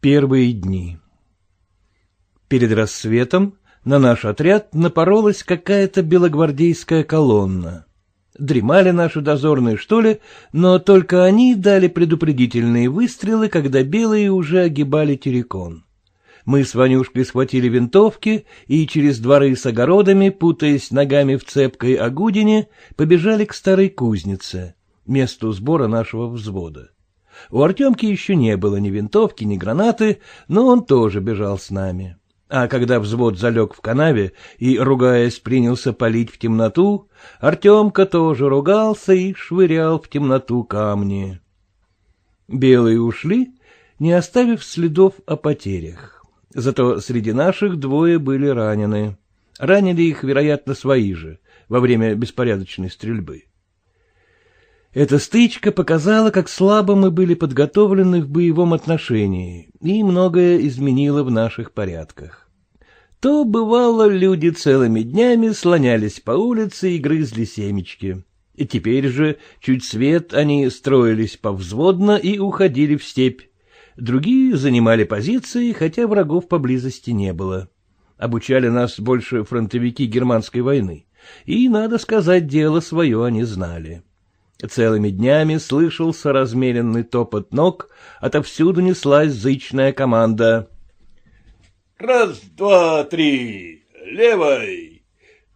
Первые дни Перед рассветом на наш отряд напоролась какая-то белогвардейская колонна. Дремали наши дозорные, что ли, но только они дали предупредительные выстрелы, когда белые уже огибали Терекон. Мы с Ванюшкой схватили винтовки и через дворы с огородами, путаясь ногами в цепкой огудине, побежали к старой кузнице, месту сбора нашего взвода. У Артемки еще не было ни винтовки, ни гранаты, но он тоже бежал с нами. А когда взвод залег в канаве и, ругаясь, принялся палить в темноту, Артемка тоже ругался и швырял в темноту камни. Белые ушли, не оставив следов о потерях. Зато среди наших двое были ранены. Ранили их, вероятно, свои же, во время беспорядочной стрельбы. Эта стычка показала, как слабо мы были подготовлены в боевом отношении, и многое изменило в наших порядках. То, бывало, люди целыми днями слонялись по улице и грызли семечки. И теперь же, чуть свет, они строились повзводно и уходили в степь. Другие занимали позиции, хотя врагов поблизости не было. Обучали нас больше фронтовики германской войны, и, надо сказать, дело свое они знали. Целыми днями слышался размеренный топот ног, отовсюду неслась зычная команда. — Раз, два, три, левой!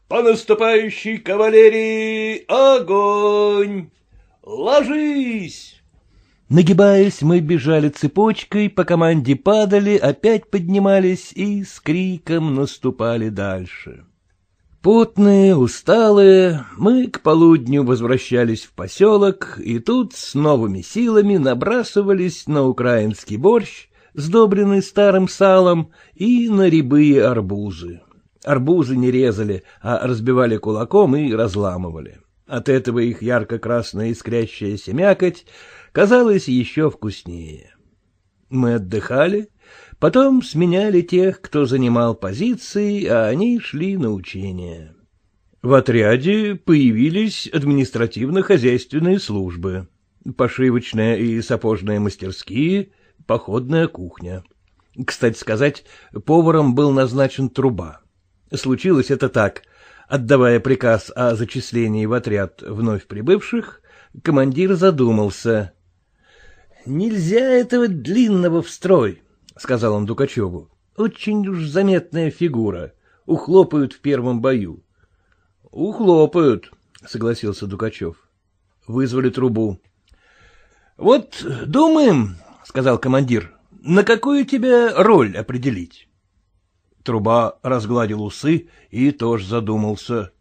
По наступающей кавалерии огонь! Ложись! Нагибаясь, мы бежали цепочкой, по команде падали, опять поднимались и с криком наступали дальше. Потные, усталые, мы к полудню возвращались в поселок, и тут с новыми силами набрасывались на украинский борщ, сдобренный старым салом, и на рябые арбузы. Арбузы не резали, а разбивали кулаком и разламывали. От этого их ярко-красная искрящаяся мякоть казалась еще вкуснее. Мы отдыхали, Потом сменяли тех, кто занимал позиции, а они шли на учения. В отряде появились административно-хозяйственные службы, пошивочная и сапожные мастерские, походная кухня. Кстати сказать, поваром был назначен труба. Случилось это так. Отдавая приказ о зачислении в отряд вновь прибывших, командир задумался. — Нельзя этого длинного в строй. — сказал он Дукачеву. — Очень уж заметная фигура. Ухлопают в первом бою. — Ухлопают, — согласился Дукачев. Вызвали трубу. — Вот думаем, — сказал командир, — на какую тебя роль определить? Труба разгладил усы и тоже задумался.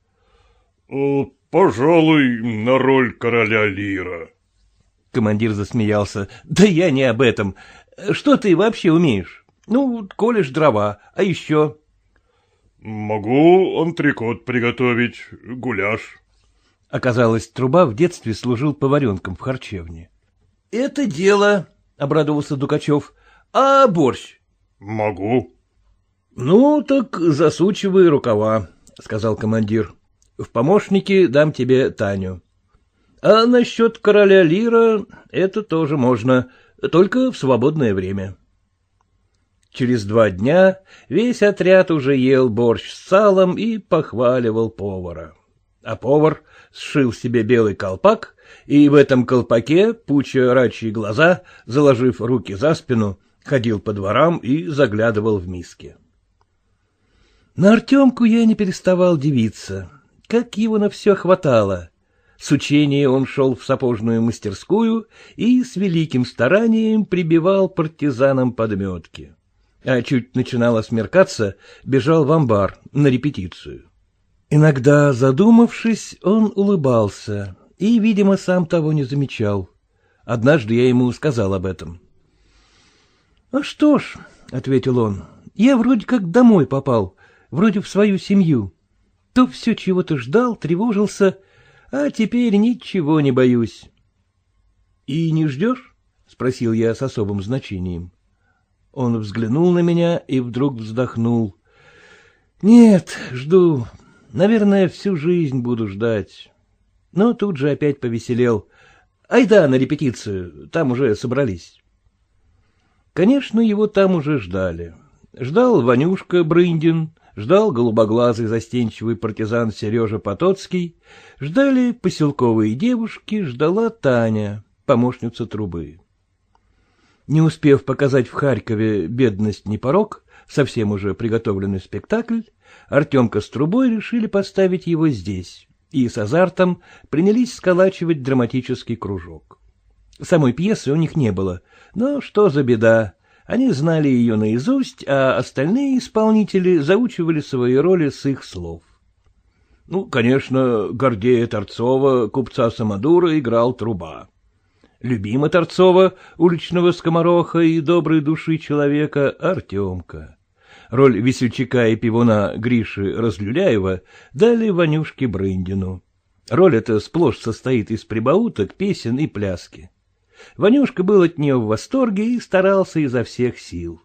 «Э, — Пожалуй, на роль короля Лира. Командир засмеялся. — Да я не об этом. Что ты вообще умеешь? Ну, колешь дрова, а еще? Могу антрикот приготовить, гуляш. Оказалось, труба в детстве служил поваренком в харчевне. — Это дело, — обрадовался Дукачев. — А борщ? — Могу. — Ну, так засучивай рукава, — сказал командир. — В помощники дам тебе Таню. А насчет короля Лира это тоже можно только в свободное время. Через два дня весь отряд уже ел борщ с салом и похваливал повара. А повар сшил себе белый колпак, и в этом колпаке, пуча рачьи глаза, заложив руки за спину, ходил по дворам и заглядывал в миски. На Артемку я не переставал дивиться. Как его на все хватало. С учения он шел в сапожную мастерскую и с великим старанием прибивал партизанам подметки. А чуть начинало смеркаться, бежал в амбар на репетицию. Иногда, задумавшись, он улыбался и, видимо, сам того не замечал. Однажды я ему сказал об этом. — А что ж, — ответил он, — я вроде как домой попал, вроде в свою семью. То все чего-то ждал, тревожился, — а теперь ничего не боюсь. — И не ждешь? — спросил я с особым значением. Он взглянул на меня и вдруг вздохнул. — Нет, жду. Наверное, всю жизнь буду ждать. Но тут же опять повеселел. Айда на репетицию, там уже собрались. Конечно, его там уже ждали. Ждал Ванюшка Брындин, ждал голубоглазый застенчивый партизан Сережа Потоцкий, ждали поселковые девушки, ждала Таня, помощница трубы. Не успев показать в Харькове «Бедность не порог», совсем уже приготовленный спектакль, Артемка с трубой решили поставить его здесь, и с азартом принялись сколачивать драматический кружок. Самой пьесы у них не было, но что за беда, они знали ее наизусть, а остальные исполнители заучивали свои роли с их слов. Ну, конечно, Гордея Торцова, купца Самодура, играл труба. Любима Торцова, уличного скомороха и доброй души человека, Артемка. Роль весельчака и пивуна Гриши Разлюляева дали Ванюшке Брындину. Роль эта сплошь состоит из прибауток, песен и пляски. Ванюшка был от нее в восторге и старался изо всех сил.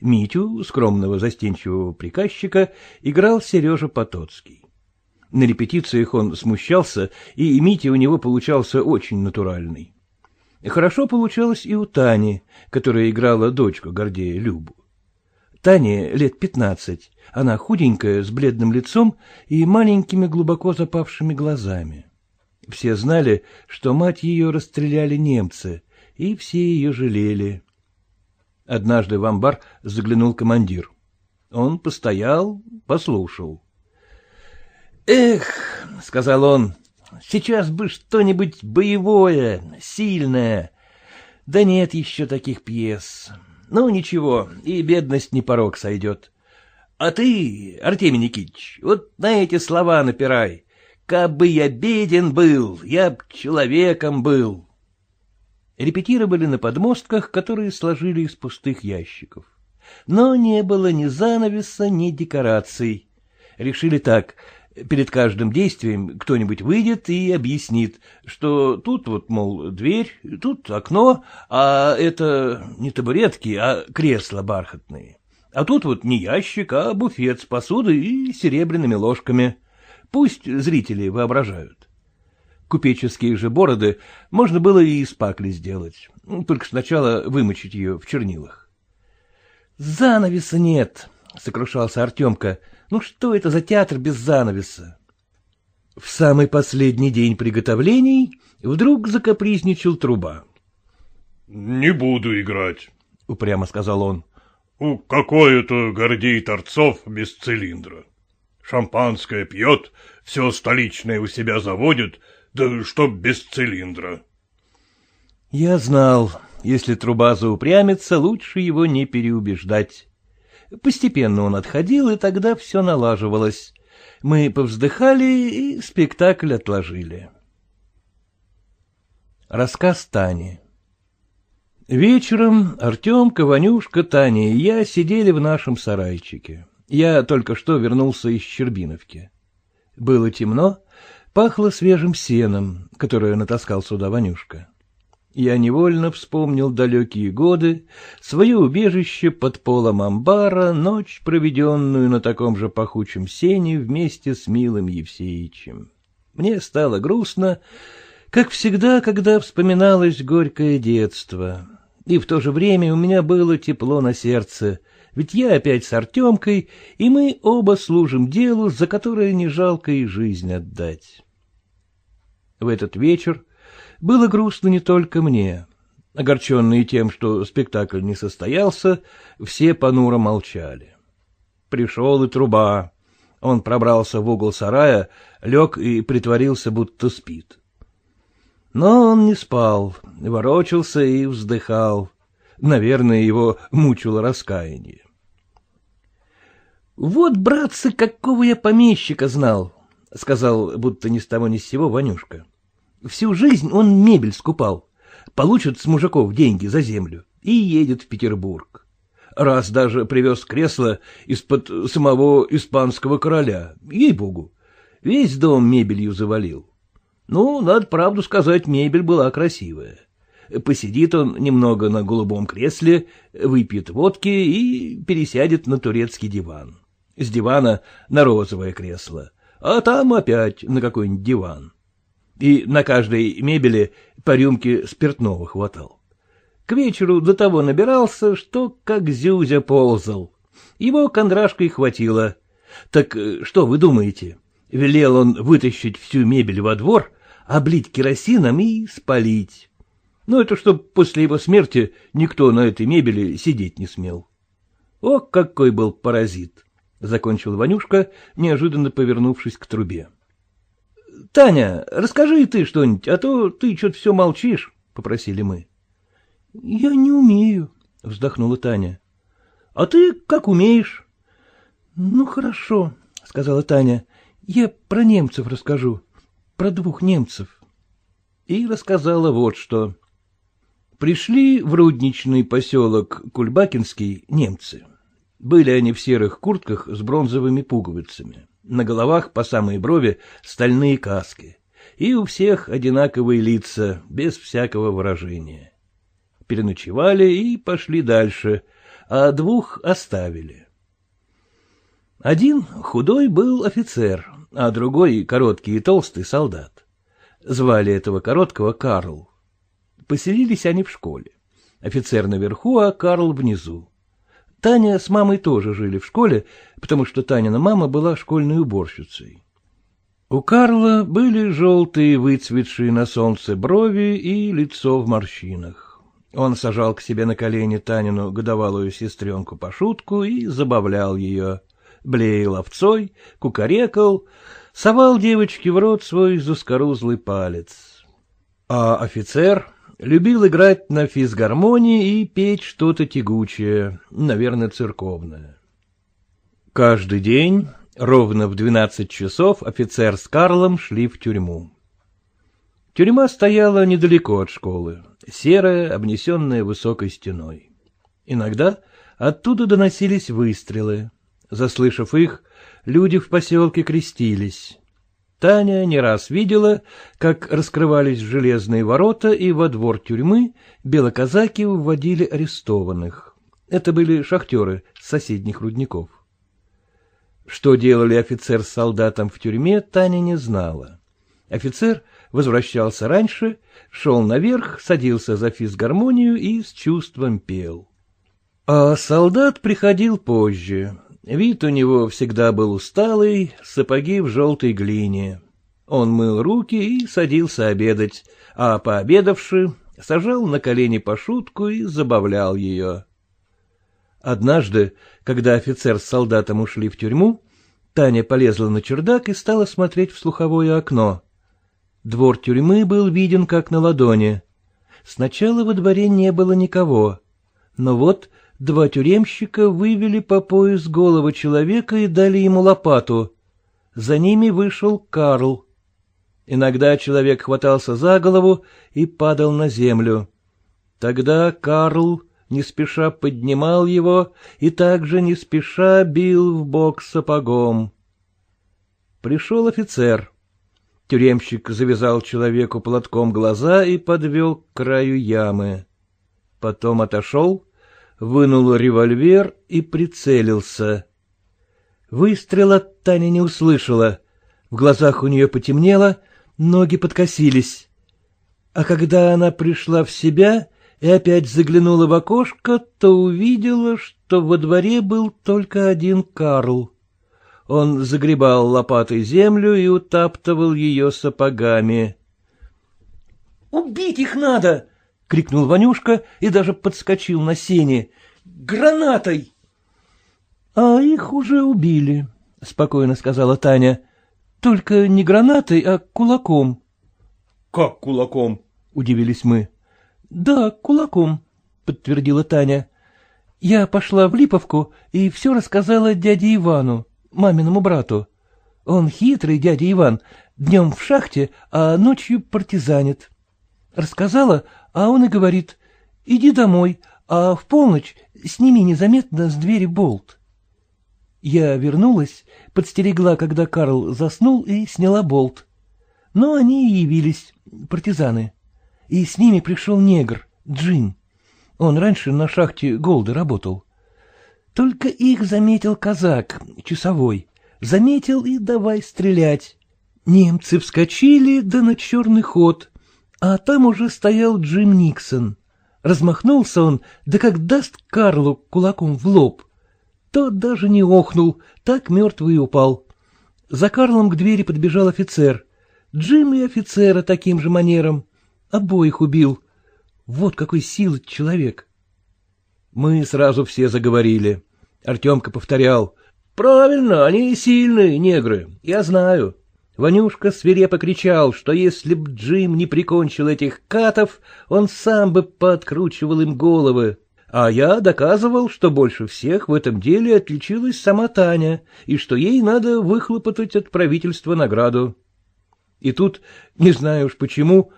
Митю, скромного застенчивого приказчика, играл Сережа Потоцкий. На репетициях он смущался, и Митя у него получался очень натуральный. Хорошо получалось и у Тани, которая играла дочку Гордея Любу. Тане лет пятнадцать, она худенькая, с бледным лицом и маленькими глубоко запавшими глазами. Все знали, что мать ее расстреляли немцы, и все ее жалели. Однажды в амбар заглянул командир. Он постоял, послушал. — Эх, — сказал он, Сейчас бы что-нибудь боевое, сильное. Да нет еще таких пьес. Ну, ничего, и бедность не порог сойдет. А ты, Артемий Никитич, вот на эти слова напирай. Кабы я беден был, я б человеком был. Репетировали на подмостках, которые сложили из пустых ящиков. Но не было ни занавеса, ни декораций. Решили так — Перед каждым действием кто-нибудь выйдет и объяснит, что тут вот, мол, дверь, тут окно, а это не табуретки, а кресла бархатные. А тут вот не ящик, а буфет с посудой и серебряными ложками. Пусть зрители воображают. Купеческие же бороды можно было и из пакли сделать, только сначала вымочить ее в чернилах. — Занавеса нет, — сокрушался Артемка, — ну что это за театр без занавеса? В самый последний день приготовлений вдруг закапризничал труба. — Не буду играть, — упрямо сказал он. — Какой это Гордей Торцов без цилиндра? Шампанское пьет, все столичное у себя заводит, да чтоб без цилиндра. Я знал, если труба заупрямится, лучше его не переубеждать. Постепенно он отходил, и тогда все налаживалось. Мы повздыхали и спектакль отложили. Рассказ Тани Вечером Артем, Ванюшка, Таня и я сидели в нашем сарайчике. Я только что вернулся из Щербиновки. Было темно, пахло свежим сеном, которое натаскал сюда Ванюшка. Я невольно вспомнил далекие годы, свое убежище под полом амбара, ночь, проведенную на таком же пахучем сене вместе с милым Евсеичем. Мне стало грустно, как всегда, когда вспоминалось горькое детство. И в то же время у меня было тепло на сердце, ведь я опять с Артемкой, и мы оба служим делу, за которое не жалко и жизнь отдать. В этот вечер было грустно не только мне. Огорченные тем, что спектакль не состоялся, все понуро молчали. Пришел и труба. Он пробрался в угол сарая, лег и притворился, будто спит. Но он не спал, ворочался и вздыхал. Наверное, его мучило раскаяние. — Вот, братцы, какого я помещика знал, — сказал, будто ни с того ни с сего Ванюшка. Всю жизнь он мебель скупал, получит с мужиков деньги за землю и едет в Петербург. Раз даже привез кресло из-под самого испанского короля, ей-богу, весь дом мебелью завалил. Ну, надо правду сказать, мебель была красивая. Посидит он немного на голубом кресле, выпьет водки и пересядет на турецкий диван. С дивана на розовое кресло, а там опять на какой-нибудь диван и на каждой мебели по рюмке спиртного хватал. К вечеру до того набирался, что как зюзя ползал. Его кондрашкой хватило. Так э, что вы думаете? Велел он вытащить всю мебель во двор, облить керосином и спалить. Ну, это чтоб после его смерти никто на этой мебели сидеть не смел. О, какой был паразит! — закончил Ванюшка, неожиданно повернувшись к трубе. — Таня, расскажи и ты что-нибудь, а то ты что-то все молчишь, — попросили мы. — Я не умею, — вздохнула Таня. — А ты как умеешь? — Ну, хорошо, — сказала Таня. — Я про немцев расскажу, про двух немцев. И рассказала вот что. Пришли в рудничный поселок Кульбакинский немцы. Были они в серых куртках с бронзовыми пуговицами. На головах по самой брови стальные каски. И у всех одинаковые лица, без всякого выражения. Переночевали и пошли дальше, а двух оставили. Один худой был офицер, а другой короткий и толстый солдат. Звали этого короткого Карл. Поселились они в школе. Офицер наверху, а Карл внизу. Таня с мамой тоже жили в школе, потому что Танина мама была школьной уборщицей. У Карла были желтые, выцветшие на солнце брови и лицо в морщинах. Он сажал к себе на колени Танину годовалую сестренку по шутку и забавлял ее. Блеял овцой, кукарекал, совал девочке в рот свой заскорузлый палец. А офицер Любил играть на физгармонии и петь что-то тягучее, наверное, церковное. Каждый день, ровно в двенадцать часов, офицер с Карлом шли в тюрьму. Тюрьма стояла недалеко от школы, серая, обнесенная высокой стеной. Иногда оттуда доносились выстрелы. Заслышав их, люди в поселке крестились. Таня не раз видела, как раскрывались железные ворота, и во двор тюрьмы белоказаки вводили арестованных. Это были шахтеры с соседних рудников. Что делали офицер с солдатом в тюрьме, Таня не знала. Офицер возвращался раньше, шел наверх, садился за физгармонию и с чувством пел. А солдат приходил позже, Вид у него всегда был усталый, сапоги в желтой глине. Он мыл руки и садился обедать, а пообедавши, сажал на колени пошутку и забавлял ее. Однажды, когда офицер с солдатом ушли в тюрьму, Таня полезла на чердак и стала смотреть в слуховое окно. Двор тюрьмы был виден как на ладони. Сначала во дворе не было никого, но вот Два тюремщика вывели по пояс голову человека и дали ему лопату. За ними вышел Карл. Иногда человек хватался за голову и падал на землю. Тогда Карл не спеша поднимал его и также не спеша бил в бок сапогом. Пришел офицер. Тюремщик завязал человеку платком глаза и подвел к краю ямы. Потом отошел вынул револьвер и прицелился. Выстрела Таня не услышала. В глазах у нее потемнело, ноги подкосились. А когда она пришла в себя и опять заглянула в окошко, то увидела, что во дворе был только один Карл. Он загребал лопатой землю и утаптывал ее сапогами. — Убить их надо! — крикнул Ванюшка и даже подскочил на сене. — Гранатой! — А их уже убили, — спокойно сказала Таня. — Только не гранатой, а кулаком. — Как кулаком? — удивились мы. — Да, кулаком, — подтвердила Таня. — Я пошла в Липовку и все рассказала дяде Ивану, маминому брату. Он хитрый, дядя Иван, днем в шахте, а ночью партизанит. Рассказала, а он и говорит, иди домой, а в полночь сними незаметно с двери болт. Я вернулась, подстерегла, когда Карл заснул, и сняла болт. Но они и явились, партизаны. И с ними пришел негр, Джин. Он раньше на шахте Голды работал. Только их заметил казак, часовой. Заметил и давай стрелять. Немцы вскочили, да на черный ход а там уже стоял Джим Никсон. Размахнулся он, да как даст Карлу кулаком в лоб. Тот даже не охнул, так мертвый упал. За Карлом к двери подбежал офицер. Джим и офицера таким же манером. Обоих убил. Вот какой силы человек. Мы сразу все заговорили. Артемка повторял. — Правильно, они сильные, негры, я знаю. Ванюшка свирепо кричал, что если б Джим не прикончил этих катов, он сам бы подкручивал им головы. А я доказывал, что больше всех в этом деле отличилась сама Таня, и что ей надо выхлопотать от правительства награду. И тут, не знаю уж почему,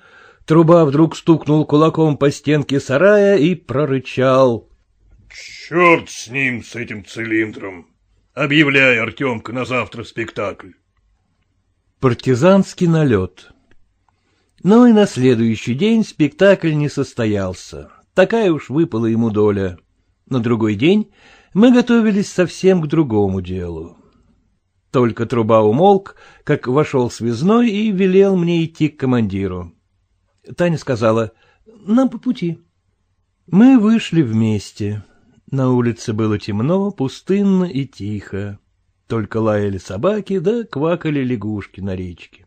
труба вдруг стукнул кулаком по стенке сарая и прорычал. Черт с ним, с этим цилиндром. Объявляй, Артемка, на завтра спектакль. Партизанский налет. Но и на следующий день спектакль не состоялся. Такая уж выпала ему доля. На другой день мы готовились совсем к другому делу. Только труба умолк, как вошел связной и велел мне идти к командиру. Таня сказала, нам по пути. Мы вышли вместе. На улице было темно, пустынно и тихо. Только лаяли собаки, да квакали лягушки на речке.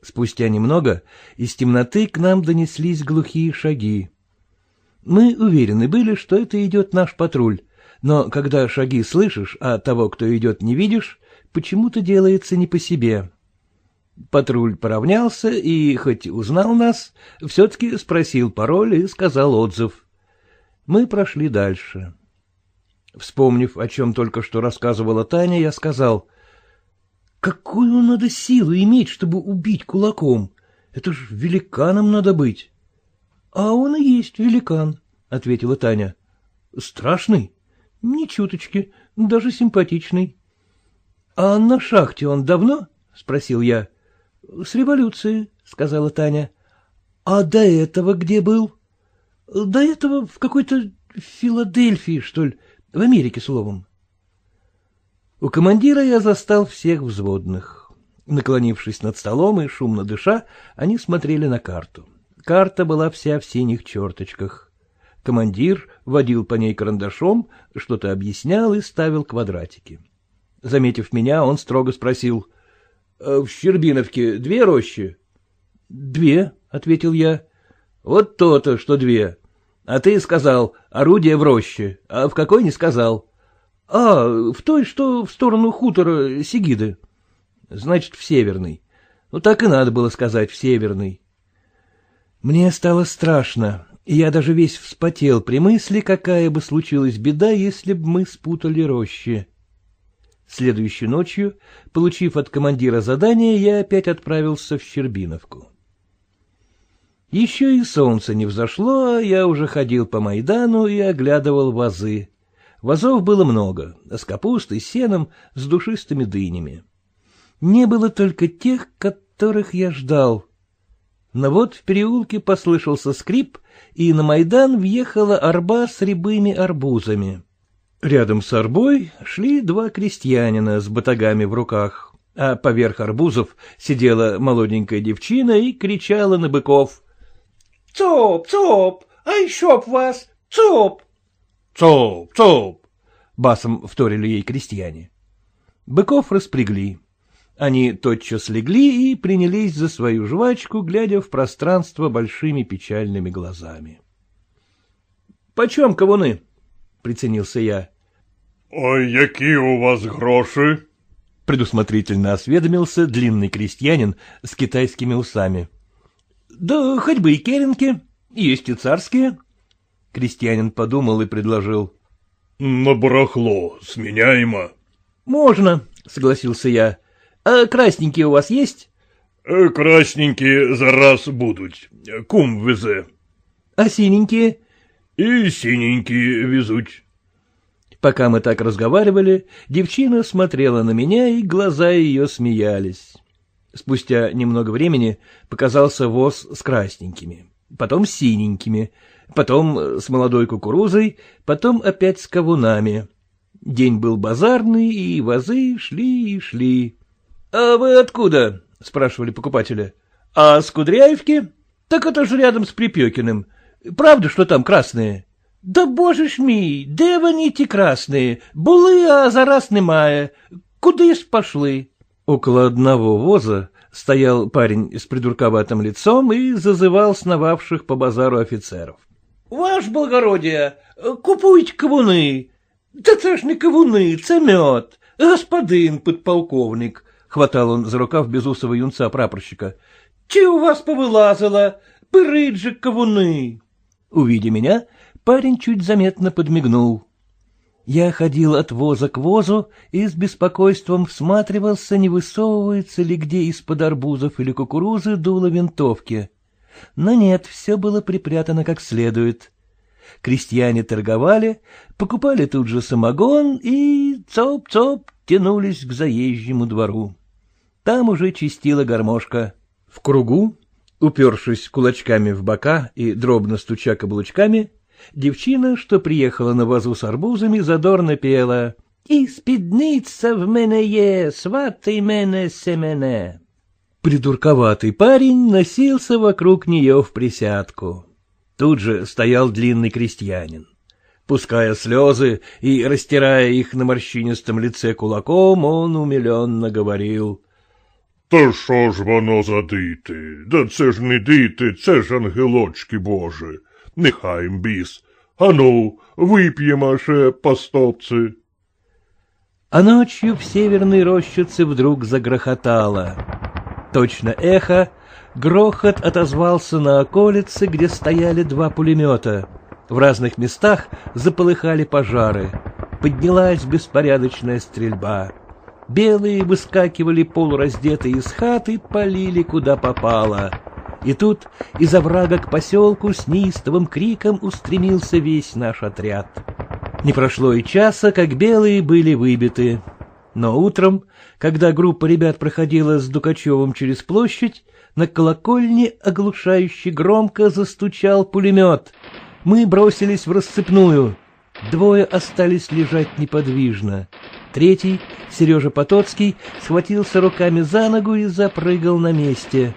Спустя немного из темноты к нам донеслись глухие шаги. Мы уверены были, что это идет наш патруль, но когда шаги слышишь, а того, кто идет, не видишь, почему-то делается не по себе. Патруль поравнялся и, хоть узнал нас, все-таки спросил пароль и сказал отзыв. Мы прошли дальше. Вспомнив, о чем только что рассказывала Таня, я сказал, «Какую надо силу иметь, чтобы убить кулаком? Это ж великаном надо быть». «А он и есть великан», — ответила Таня. «Страшный? Ни чуточки, даже симпатичный». «А на шахте он давно?» — спросил я. «С революции», — сказала Таня. «А до этого где был?» «До этого в какой-то Филадельфии, что ли, в Америке, словом. У командира я застал всех взводных. Наклонившись над столом и шумно дыша, они смотрели на карту. Карта была вся в синих черточках. Командир водил по ней карандашом, что-то объяснял и ставил квадратики. Заметив меня, он строго спросил. «Э, — В Щербиновке две рощи? — Две, — ответил я. — Вот то-то, что две. А ты сказал, орудие в роще, а в какой не сказал. А, в той, что в сторону хутора Сигиды. Значит, в северный. Ну, так и надо было сказать, в северный. Мне стало страшно, и я даже весь вспотел при мысли, какая бы случилась беда, если бы мы спутали рощи. Следующей ночью, получив от командира задание, я опять отправился в Щербиновку. Еще и солнце не взошло, а я уже ходил по Майдану и оглядывал вазы. Вазов было много, с капустой, сеном, с душистыми дынями. Не было только тех, которых я ждал. Но вот в переулке послышался скрип, и на Майдан въехала арба с рябыми арбузами. Рядом с арбой шли два крестьянина с батагами в руках, а поверх арбузов сидела молоденькая девчина и кричала на быков — Цоп, цоп, а еще б вас, цоп. Цоп, цоп. Басом вторили ей крестьяне. Быков распрягли. Они тотчас легли и принялись за свою жвачку, глядя в пространство большими печальными глазами. — Почем ковуны? — приценился я. — Ой, какие у вас гроши? — предусмотрительно осведомился длинный крестьянин с китайскими усами. — да хоть бы и керенки, есть и царские. Крестьянин подумал и предложил. — На барахло сменяемо. — Можно, — согласился я. — А красненькие у вас есть? Э, — Красненькие за раз будут. Кум везе. — А синенькие? — И синенькие везут. Пока мы так разговаривали, девчина смотрела на меня, и глаза ее смеялись. Спустя немного времени показался воз с красненькими, потом с синенькими, потом с молодой кукурузой, потом опять с кавунами. День был базарный, и вазы шли и шли. — А вы откуда? — спрашивали покупатели. — А с Кудряевки? Так это же рядом с Припекиным. Правда, что там красные? Да боже ж мій, де вони ті красные? Були, а зараз немає. Куди ж пошли? Около одного воза стоял парень с придурковатым лицом и зазывал сновавших по базару офицеров. — Ваш благородие, купуйте кавуны. Да це ж не кавуны, це мед. Господин подполковник, — хватал он за рукав безусого юнца-прапорщика. — Чи у вас повылазило? Же кавуны. Увидя меня, парень чуть заметно подмигнул. Я ходил от воза к возу и с беспокойством всматривался, не высовывается ли где из-под арбузов или кукурузы дуло винтовки. Но нет, все было припрятано как следует. Крестьяне торговали, покупали тут же самогон и цоп-цоп тянулись к заезжему двору. Там уже чистила гармошка. В кругу, упершись кулачками в бока и дробно стуча каблучками, Девчина, что приехала на вазу с арбузами, задорно пела «И спидница в мене є, сватый мене семене». Придурковатый парень носился вокруг нее в присядку. Тут же стоял длинный крестьянин. Пуская слезы и растирая их на морщинистом лице кулаком, он умиленно говорил. — Та що ж воно за діти? Да це ж не діти, це ж ангелочки божі нехай їм біс. Ану, выпьем ще по стопці. А ночью в северной рощице вдруг загрохотало. Точно эхо, грохот отозвался на околице, где стояли два пулемета. В разных местах заполыхали пожары. Поднялась беспорядочная стрельба. Белые выскакивали полураздетые из хаты, полили куда попало. и тут из оврага к поселку с неистовым криком устремился весь наш отряд. Не прошло и часа, как белые были выбиты. Но утром, когда группа ребят проходила с Дукачевым через площадь, на колокольне оглушающе громко застучал пулемет. Мы бросились в расцепную. Двое остались лежать неподвижно. Третий, Сережа Потоцкий, схватился руками за ногу и запрыгал на месте.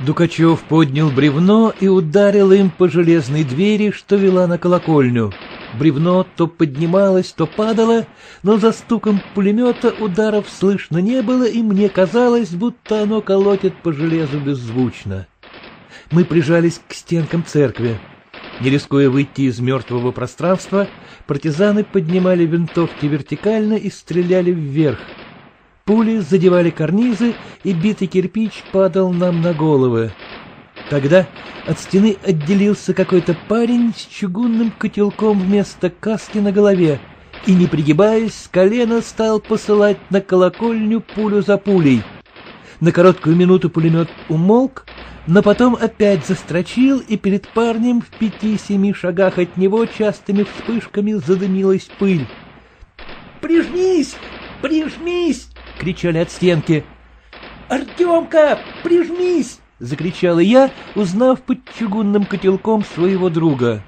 Дукачев поднял бревно и ударил им по железной двери, что вела на колокольню. Бревно то поднималось, то падало, но за стуком пулемета ударов слышно не было, и мне казалось, будто оно колотит по железу беззвучно. Мы прижались к стенкам церкви. Не рискуя выйти из мертвого пространства, партизаны поднимали винтовки вертикально и стреляли вверх. Пули задевали карнизы, и битый кирпич падал нам на головы. Тогда от стены отделился какой-то парень с чугунным котелком вместо каски на голове и, не пригибаясь, с колена стал посылать на колокольню пулю за пулей. На короткую минуту пулемет умолк, но потом опять застрочил, и перед парнем в пяти-семи шагах от него частыми вспышками задымилась пыль. «Прижмись! Прижмись!» — кричали от стенки. «Артемка, прижмись!» — закричала я, узнав под чугунным котелком своего друга.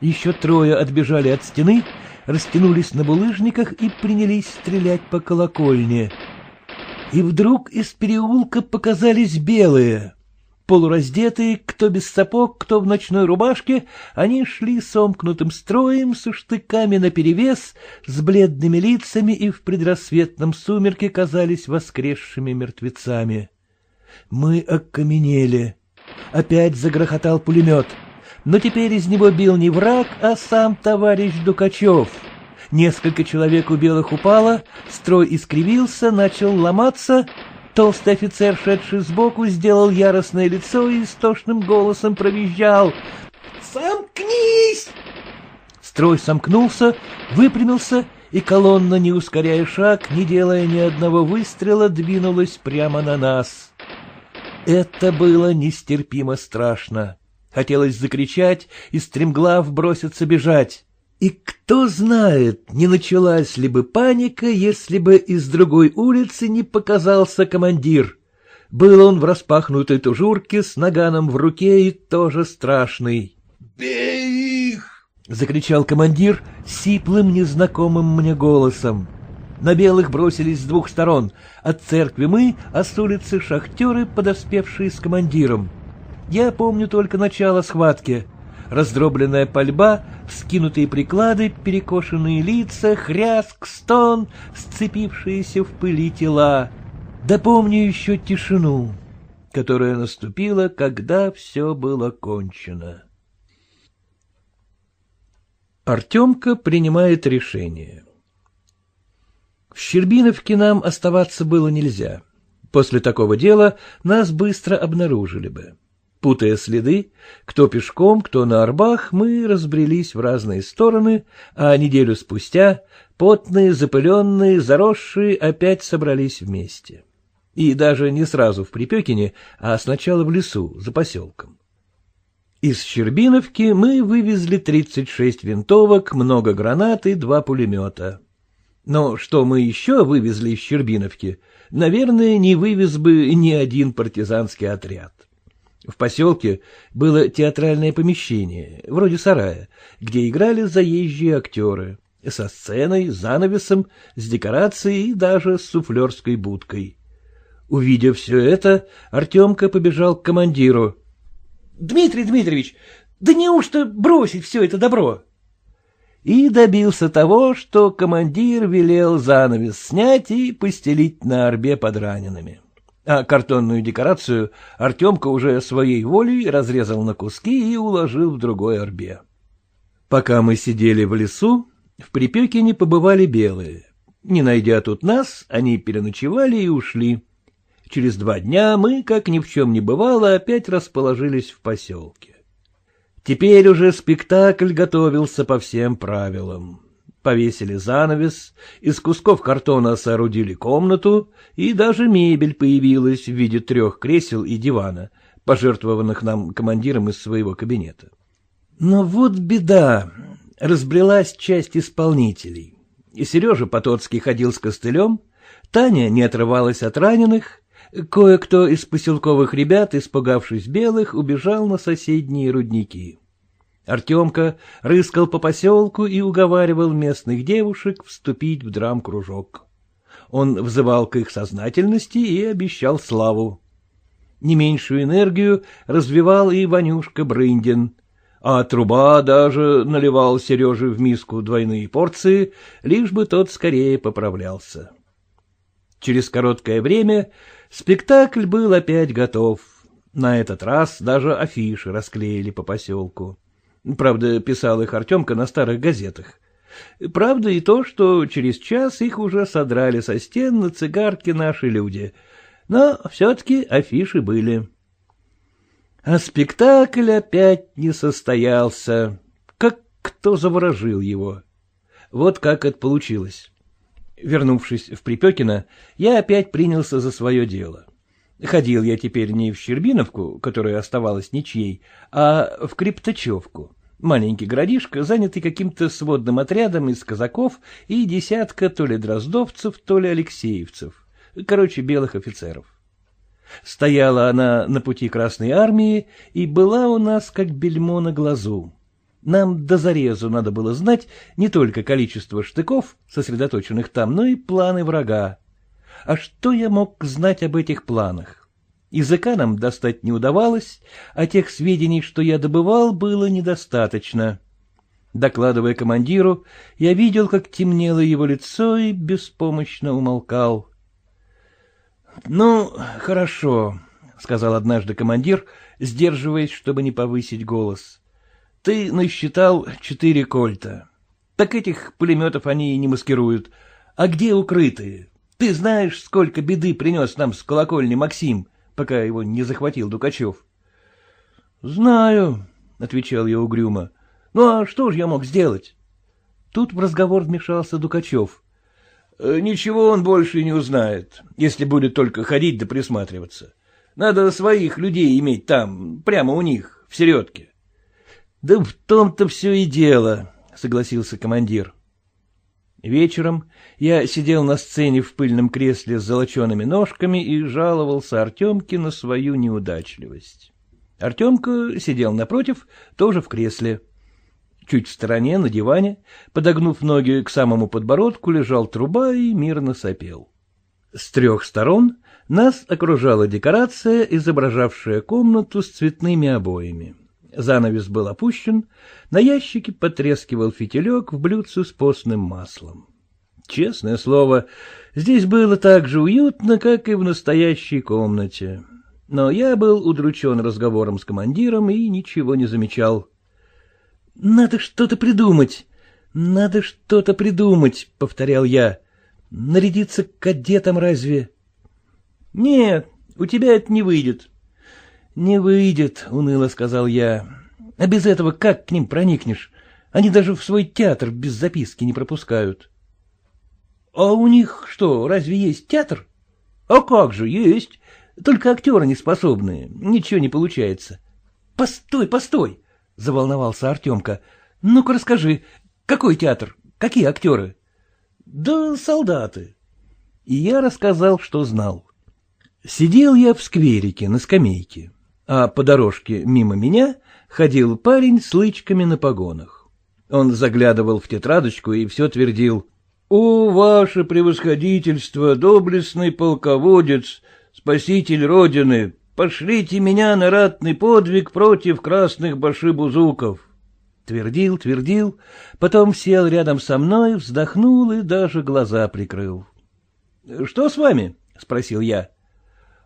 Еще трое отбежали от стены, растянулись на булыжниках и принялись стрелять по колокольне. И вдруг из переулка показались белые. Полураздетые, кто без сапог, кто в ночной рубашке, они шли сомкнутым строем со штыками наперевес, с бледными лицами и в предрассветном сумерке казались воскресшими мертвецами. Мы окаменели. Опять загрохотал пулемет. Но теперь из него бил не враг, а сам товарищ Дукачев. Несколько человек у белых упало, строй искривился, начал ломаться — Толстый офицер, шедший сбоку, сделал яростное лицо и истошным голосом провизжал. «Сомкнись!» Строй сомкнулся, выпрямился, и колонна, не ускоряя шаг, не делая ни одного выстрела, двинулась прямо на нас. Это было нестерпимо страшно. Хотелось закричать и стремглав броситься бежать. И кто знает, не началась ли бы паника, если бы из другой улицы не показался командир. Был он в распахнутой тужурке с наганом в руке и тоже страшный. «Бей их!» — закричал командир сиплым незнакомым мне голосом. На белых бросились с двух сторон. От церкви мы, а с улицы шахтеры, подоспевшие с командиром. Я помню только начало схватки — раздробленная пальба, вскинутые приклады, перекошенные лица, хряск, стон, сцепившиеся в пыли тела. Да помню еще тишину, которая наступила, когда все было кончено. Артемка принимает решение. В Щербиновке нам оставаться было нельзя. После такого дела нас быстро обнаружили бы. Путая следы, кто пешком, кто на арбах, мы разбрелись в разные стороны, а неделю спустя потные, запыленные, заросшие опять собрались вместе. И даже не сразу в Припекине, а сначала в лесу, за поселком. Из Щербиновки мы вывезли 36 винтовок, много гранат и два пулемета. Но что мы еще вывезли из Щербиновки, наверное, не вывез бы ни один партизанский отряд. В поселке было театральное помещение, вроде сарая, где играли заезжие актеры, со сценой, занавесом, с декорацией и даже с суфлерской будкой. Увидев все это, Артемка побежал к командиру. — Дмитрий Дмитриевич, да неужто бросить все это добро? И добился того, что командир велел занавес снять и постелить на орбе под ранеными. А картонную декорацию Артемка уже своей волей разрезал на куски и уложил в другой орбе. Пока мы сидели в лесу, в Припекине побывали белые. Не найдя тут нас, они переночевали и ушли. Через два дня мы, как ни в чем не бывало, опять расположились в поселке. Теперь уже спектакль готовился по всем правилам. Повесили занавес, из кусков картона соорудили комнату, и даже мебель появилась в виде трех кресел и дивана, пожертвованных нам командиром из своего кабинета. Но вот беда, разбрелась часть исполнителей. И Сережа Потоцкий ходил с костылем, Таня не отрывалась от раненых, Кое-кто из поселковых ребят, испугавшись белых, убежал на соседние рудники. Артемка рыскал по поселку и уговаривал местных девушек вступить в драм-кружок. Он взывал к их сознательности и обещал славу. Не меньшую энергию развивал и Ванюшка Брындин, а труба даже наливал Сереже в миску двойные порции, лишь бы тот скорее поправлялся. Через короткое время Спектакль был опять готов. На этот раз даже афиши расклеили по поселку. Правда, писал их Артемка на старых газетах. Правда и то, что через час их уже содрали со стен на цигарки наши люди. Но все-таки афиши были. А спектакль опять не состоялся. Как кто заворожил его. Вот как это получилось. Вернувшись в Припекино, я опять принялся за свое дело. Ходил я теперь не в Щербиновку, которая оставалась ничьей, а в Криптачевку, маленький городишко, занятый каким-то сводным отрядом из казаков и десятка то ли дроздовцев, то ли алексеевцев, короче, белых офицеров. Стояла она на пути Красной Армии и была у нас как бельмо на глазу. Нам до зарезу надо было знать не только количество штыков, сосредоточенных там, но и планы врага. А что я мог знать об этих планах? Языка нам достать не удавалось, а тех сведений, что я добывал, было недостаточно. Докладывая командиру, я видел, как темнело его лицо и беспомощно умолкал. — Ну, хорошо, — сказал однажды командир, сдерживаясь, чтобы не повысить голос. Ты насчитал четыре кольта. Так этих пулеметов они и не маскируют. А где укрытые? Ты знаешь, сколько беды принес нам с колокольни Максим, пока его не захватил Дукачев? — Знаю, — отвечал я угрюмо. — Ну а что же я мог сделать? Тут в разговор вмешался Дукачев. «Э, — Ничего он больше не узнает, если будет только ходить да присматриваться. Надо своих людей иметь там, прямо у них, в середке. — Да в том-то все и дело, — согласился командир. Вечером я сидел на сцене в пыльном кресле с золочеными ножками и жаловался Артемке на свою неудачливость. Артемка сидел напротив, тоже в кресле. Чуть в стороне, на диване, подогнув ноги к самому подбородку, лежал труба и мирно сопел. С трех сторон нас окружала декорация, изображавшая комнату с цветными обоями. Занавес был опущен, на ящике потрескивал фитилек в блюдце с постным маслом. Честное слово, здесь было так же уютно, как и в настоящей комнате. Но я был удручен разговором с командиром и ничего не замечал. — Надо что-то придумать, надо что-то придумать, — повторял я. — Нарядиться кадетом разве? — Нет, у тебя это не выйдет. — Не выйдет, — уныло сказал я. — А без этого как к ним проникнешь? Они даже в свой театр без записки не пропускают. — А у них что, разве есть театр? — А как же, есть. Только актеры не способны, ничего не получается. — Постой, постой! — заволновался Артемка. — Ну-ка расскажи, какой театр, какие актеры? — Да солдаты. И я рассказал, что знал. Сидел я в скверике на скамейке, а по дорожке мимо меня ходил парень с лычками на погонах. Он заглядывал в тетрадочку и все твердил. — О, ваше превосходительство, доблестный полководец, спаситель Родины, пошлите меня на ратный подвиг против красных башибузуков. Твердил, твердил, потом сел рядом со мной, вздохнул и даже глаза прикрыл. — Что с вами? — спросил я.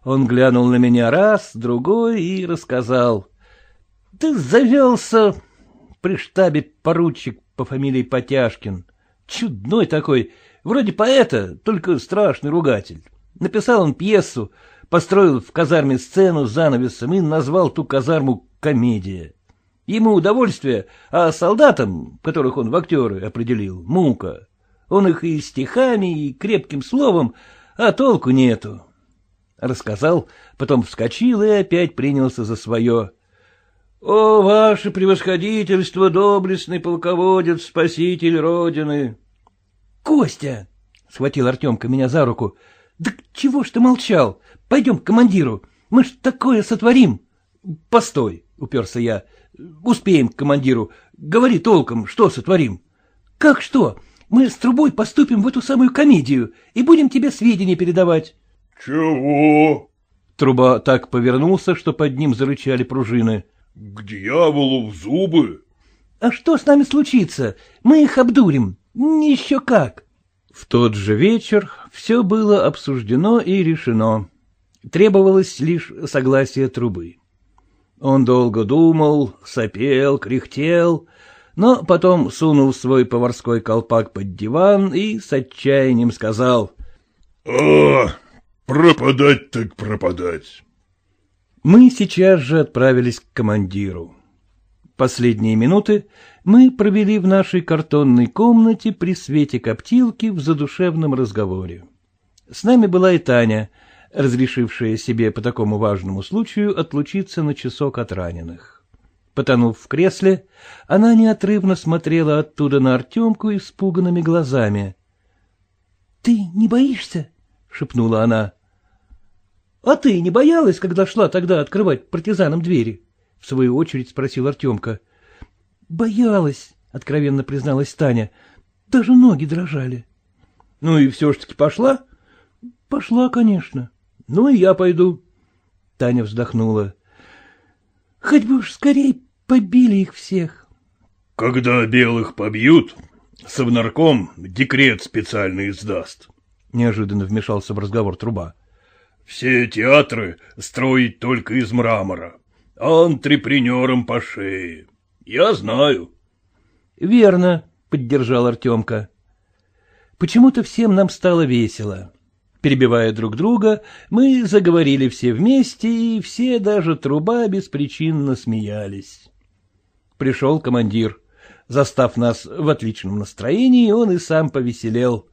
Он глянул на меня раз, другой и рассказал. — Ты завелся при штабе поручик по фамилии Потяшкин. Чудной такой, вроде поэта, только страшный ругатель. Написал он пьесу, построил в казарме сцену с занавесом и назвал ту казарму «Комедия». Ему удовольствие, а солдатам, которых он в актеры определил, мука. Он их и стихами, и крепким словом, а толку нету. Рассказал, потом вскочил и опять принялся за свое. — О, ваше превосходительство, доблестный полководец, спаситель Родины! — Костя! — схватил Артемка меня за руку. — Да чего ж ты молчал? Пойдем к командиру. Мы ж такое сотворим. — Постой, — уперся я. — Успеем к командиру. Говори толком, что сотворим. — Как что? Мы с трубой поступим в эту самую комедию и будем тебе сведения передавать. — Чего? Труба так повернулся, что под ним зарычали пружины. — К дьяволу в зубы. — А что с нами случится? Мы их обдурим. Еще как. В тот же вечер все было обсуждено и решено. Требовалось лишь согласие трубы. Он долго думал, сопел, кряхтел, но потом сунул свой поварской колпак под диван и с отчаянием сказал. — А, пропадать так пропадать. Мы сейчас же отправились к командиру. Последние минуты мы провели в нашей картонной комнате при свете коптилки в задушевном разговоре. С нами была и Таня, разрешившая себе по такому важному случаю отлучиться на часок от раненых. Потонув в кресле, она неотрывно смотрела оттуда на Артемку испуганными глазами. — Ты не боишься? — шепнула она. — А ты не боялась, когда шла тогда открывать партизанам двери? — в свою очередь спросил Артемка. — Боялась, — откровенно призналась Таня. — Даже ноги дрожали. — Ну и все ж таки пошла? — Пошла, конечно. — Ну и я пойду. Таня вздохнула. — Хоть бы уж скорей побили их всех. — Когда белых побьют, совнарком декрет специально издаст. Неожиданно вмешался в разговор труба. — Все театры строить только из мрамора, а антрепренерам по шее. Я знаю. — Верно, — поддержал Артемка. Почему-то всем нам стало весело. Перебивая друг друга, мы заговорили все вместе, и все, даже труба, беспричинно смеялись. Пришел командир. Застав нас в отличном настроении, он и сам повеселел.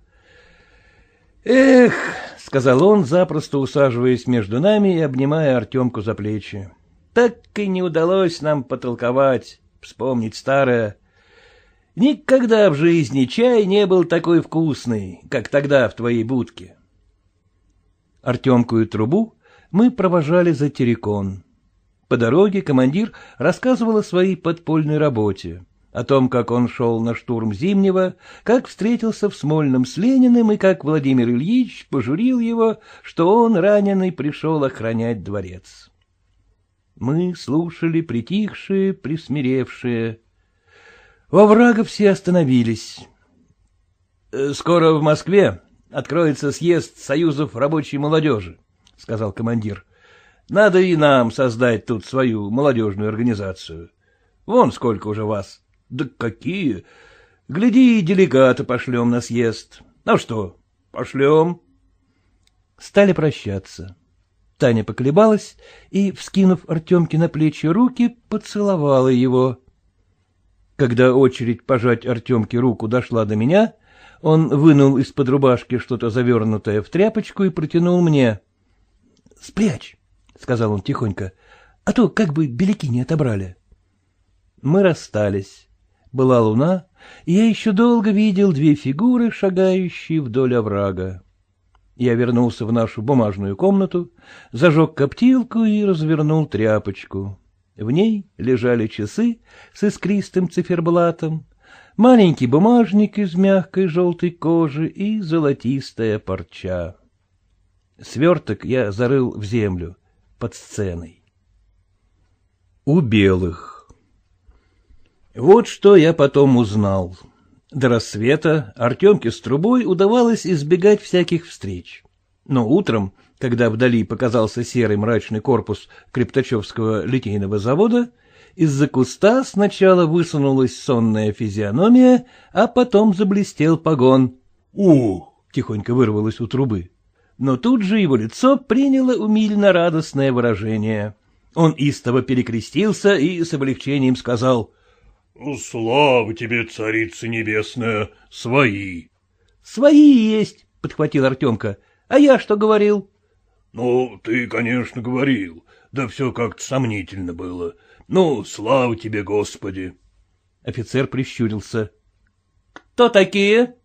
«Эх», — сказал он, запросто усаживаясь между нами и обнимая Артемку за плечи, — «так и не удалось нам потолковать, вспомнить старое. Никогда в жизни чай не был такой вкусный, как тогда в твоей будке». Артемку и трубу мы провожали за террикон. По дороге командир рассказывал о своей подпольной работе, о том, как он шел на штурм Зимнего, как встретился в Смольном с Лениным и как Владимир Ильич пожурил его, что он, раненый, пришел охранять дворец. Мы слушали притихшие, присмиревшие. Во врага все остановились. «Э, — Скоро в Москве откроется съезд союзов рабочей молодежи, — сказал командир. — Надо и нам создать тут свою молодежную организацию. Вон сколько уже вас. Да какие! Гляди, делегата пошлем на съезд. Ну что, пошлем? Стали прощаться. Таня поколебалась и, вскинув Артемке на плечи руки, поцеловала его. Когда очередь пожать Артемке руку дошла до меня, он вынул из-под рубашки что-то завернутое в тряпочку и протянул мне. — Спрячь, — сказал он тихонько, — а то как бы беляки не отобрали. Мы расстались. Была луна, и я еще долго видел две фигуры, шагающие вдоль оврага. Я вернулся в нашу бумажную комнату, зажег коптилку и развернул тряпочку. В ней лежали часы с искристым циферблатом, маленький бумажник из мягкой желтой кожи и золотистая парча. Сверток я зарыл в землю под сценой. У белых Вот что я потом узнал. До рассвета Артемке с трубой удавалось избегать всяких встреч. Но утром, когда вдали показался серый мрачный корпус Крептачевского литейного завода, из-за куста сначала высунулась сонная физиономия, а потом заблестел погон. «Ух!» — тихонько вырвалось у трубы. Но тут же его лицо приняло умильно-радостное выражение. Он истово перекрестился и с облегчением сказал — Слава тебе, царица небесная, свои. — Свои есть, — подхватил Артемка. — А я что говорил? — Ну, ты, конечно, говорил, да все как-то сомнительно было. Ну, слава тебе, Господи. Офицер прищурился. — Кто такие?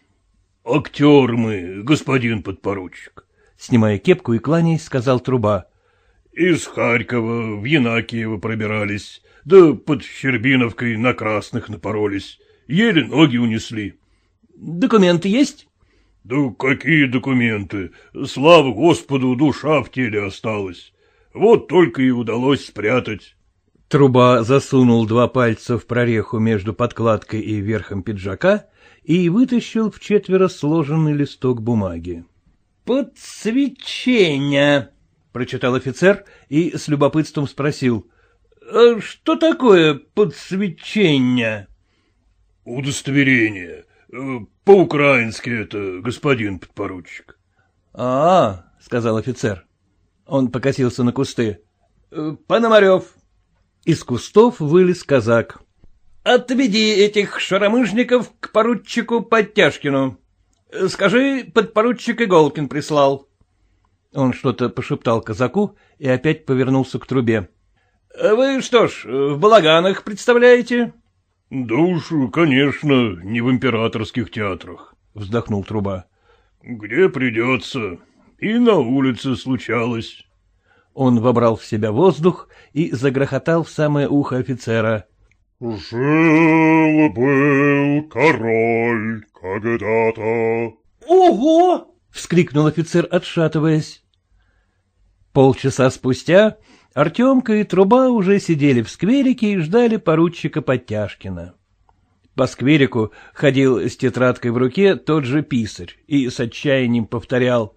— Актер мы, господин подпоручик. Снимая кепку и кланяясь, сказал труба. — Из Харькова в Янакиево пробирались да под Щербиновкой на красных напоролись, еле ноги унесли. — Документы есть? — Да какие документы? Слава Господу, душа в теле осталась. Вот только и удалось спрятать. Труба засунул два пальца в прореху между подкладкой и верхом пиджака и вытащил в четверо сложенный листок бумаги. — Подсвечение, — прочитал офицер и с любопытством спросил. А что такое подсвечение? — Удостоверение. Э, по-украински это, господин подпоручик. — А, — сказал офицер. Он покосился на кусты. «Э, — Пономарев. Из кустов вылез казак. — Отведи этих шаромыжников к поручику Подтяжкину. Скажи, подпоручик Иголкин прислал. Он что-то пошептал казаку и опять повернулся к трубе. — Вы что ж, в балаганах представляете? — Да уж, конечно, не в императорских театрах, — вздохнул труба. — Где придется. И на улице случалось. Он вобрал в себя воздух и загрохотал в самое ухо офицера. — Жил-был король когда-то. — Ого! — вскрикнул офицер, отшатываясь. Полчаса спустя Артемка и Труба уже сидели в скверике и ждали поручика Подтяжкина. По скверику ходил с тетрадкой в руке тот же писарь и с отчаянием повторял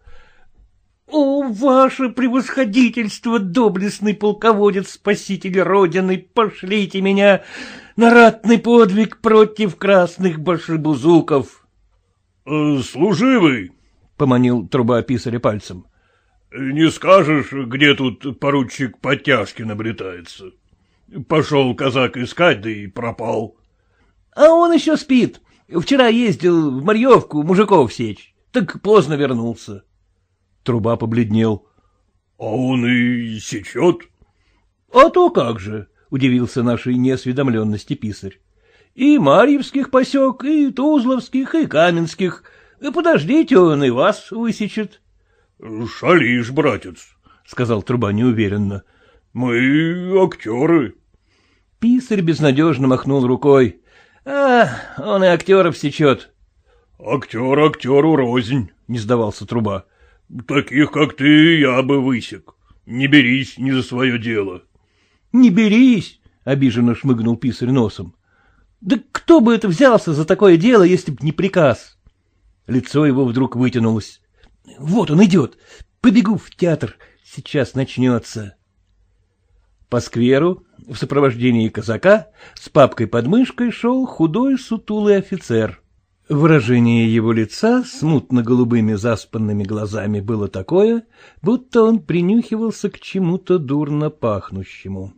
«О, ваше превосходительство, доблестный полководец, спаситель Родины, пошлите меня на ратный подвиг против красных башибузуков!» «Э, «Служивый!» — поманил труба писаря пальцем. Не скажешь, где тут поручик Потяжкин обретается. Пошел казак искать, да и пропал. — А он еще спит. Вчера ездил в Марьевку мужиков сечь, так поздно вернулся. Труба побледнел. — А он и сечет? — А то как же, — удивился нашей неосведомленности писарь. — И Марьевских посек, и Тузловских, и Каменских. Подождите, он и вас высечет. —— Шалишь, братец, — сказал труба неуверенно. — Мы актеры. Писарь безнадежно махнул рукой. — А, он и актеров сечет. — Актер актеру рознь, — не сдавался труба. — Таких, как ты, я бы высек. Не берись ни за свое дело. — Не берись, — обиженно шмыгнул писарь носом. — Да кто бы это взялся за такое дело, если б не приказ? Лицо его вдруг вытянулось. — Вот он идет. Побегу в театр. Сейчас начнется. По скверу, в сопровождении казака, с папкой под мышкой шел худой сутулый офицер. Выражение его лица с мутно-голубыми заспанными глазами было такое, будто он принюхивался к чему-то дурно пахнущему.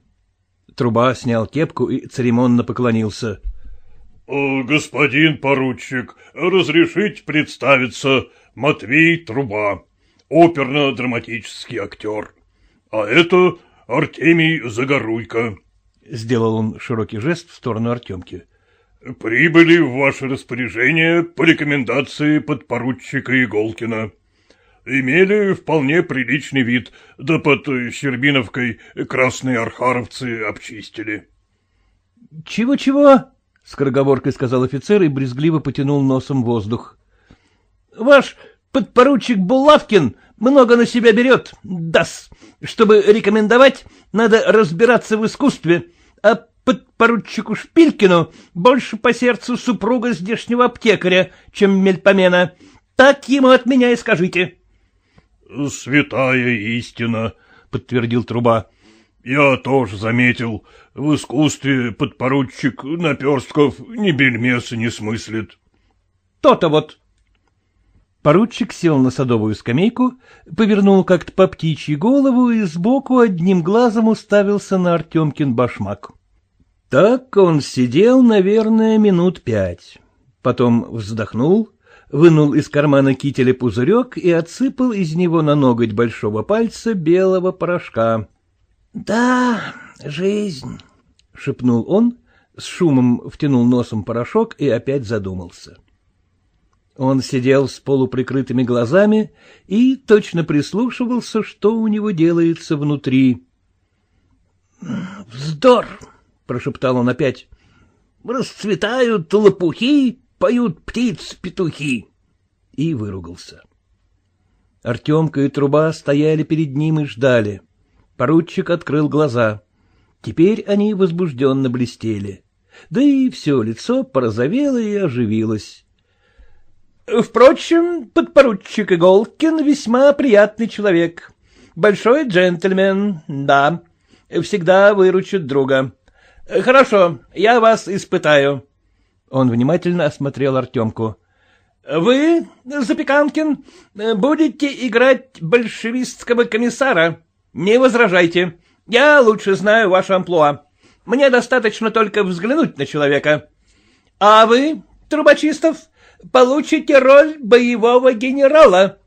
Труба снял кепку и церемонно поклонился. «Э, — Господин поручик, разрешить представиться Матвей Труба, оперно-драматический актер. А это Артемий Загоруйко. Сделал он широкий жест в сторону Артемки. — Прибыли в ваше распоряжение по рекомендации подпоручика Иголкина. Имели вполне приличный вид, да под Щербиновкой красные архаровцы обчистили. «Чего, — Чего-чего? — скороговоркой сказал офицер и брезгливо потянул носом воздух. — Ваш подпоручик Булавкин много на себя берет, дас. Чтобы рекомендовать, надо разбираться в искусстве, а подпоручику Шпилькину больше по сердцу супруга здешнего аптекаря, чем мельпомена. Так ему от меня и скажите. — Святая истина, — подтвердил труба. — Я тоже заметил, в искусстве подпоручик Наперстков ни бельмеса не смыслит. — То-то вот. Поручик сел на садовую скамейку, повернул как-то по птичьей голову и сбоку одним глазом уставился на Артемкин башмак. Так он сидел, наверное, минут пять. Потом вздохнул, вынул из кармана кителя пузырек и отсыпал из него на ноготь большого пальца белого порошка. — Да, жизнь, — шепнул он, с шумом втянул носом порошок и опять задумался. Он сидел с полуприкрытыми глазами и точно прислушивался, что у него делается внутри. — Вздор! прошептал он опять. Расцветают лопухи, поют птиц-петухи. И выругался. Артемка и труба стояли перед ним и ждали. Поручик открыл глаза. Теперь они возбужденно блестели. Да и все лицо порозовело и оживилось. Впрочем, подпоручик Иголкин весьма приятный человек. Большой джентльмен, да. Всегда выручит друга. — Хорошо, я вас испытаю. Он внимательно осмотрел Артемку. — Вы, Запеканкин, будете играть большевистского комиссара. Не возражайте. Я лучше знаю ваше амплуа. Мне достаточно только взглянуть на человека. А вы, Трубочистов, получите роль боевого генерала.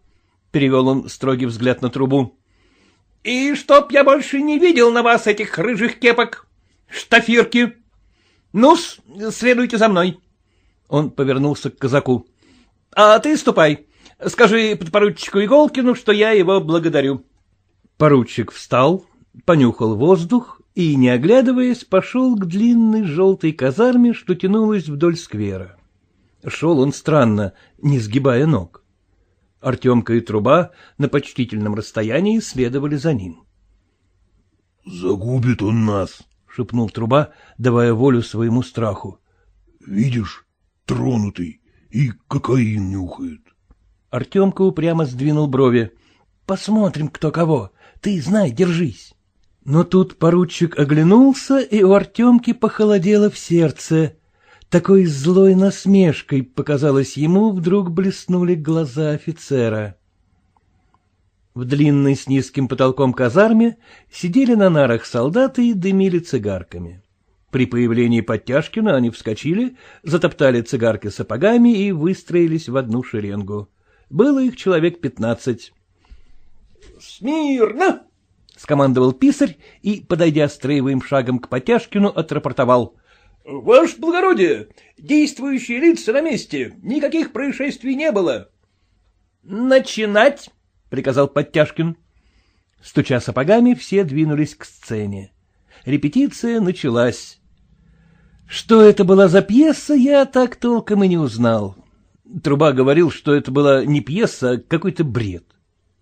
Перевел он строгий взгляд на трубу. — И чтоб я больше не видел на вас этих рыжих кепок. Штафирки! ну следуйте за мной. Он повернулся к казаку. — А ты ступай. Скажи подпоручику Иголкину, что я его благодарю. Поручик встал, понюхал воздух и, не оглядываясь, пошел к длинной желтой казарме, что тянулась вдоль сквера. Шел он странно, не сгибая ног. Артемка и труба на почтительном расстоянии следовали за ним. — Загубит он нас, — шепнул труба, давая волю своему страху. — Видишь, тронутый, и кокаин нюхает. Артемка упрямо сдвинул брови. — Посмотрим, кто кого. Ты знай, держись. Но тут поручик оглянулся, и у Артемки похолодело в сердце. Такой злой насмешкой, показалось ему, вдруг блеснули глаза офицера. В длинной с низким потолком казарме сидели на нарах солдаты и дымили цигарками. При появлении Подтяжкина они вскочили, затоптали цигарки сапогами и выстроились в одну шеренгу. Было их человек пятнадцать. — Смирно! — скомандовал писарь и, подойдя строевым шагом к Подтяжкину, отрапортовал. — Ваше благородие, действующие лица на месте, никаких происшествий не было. — Начинать! приказал Подтяжкин. Стуча сапогами, все двинулись к сцене. Репетиция началась. Что это была за пьеса, я так толком и не узнал. Труба говорил, что это была не пьеса, а какой-то бред.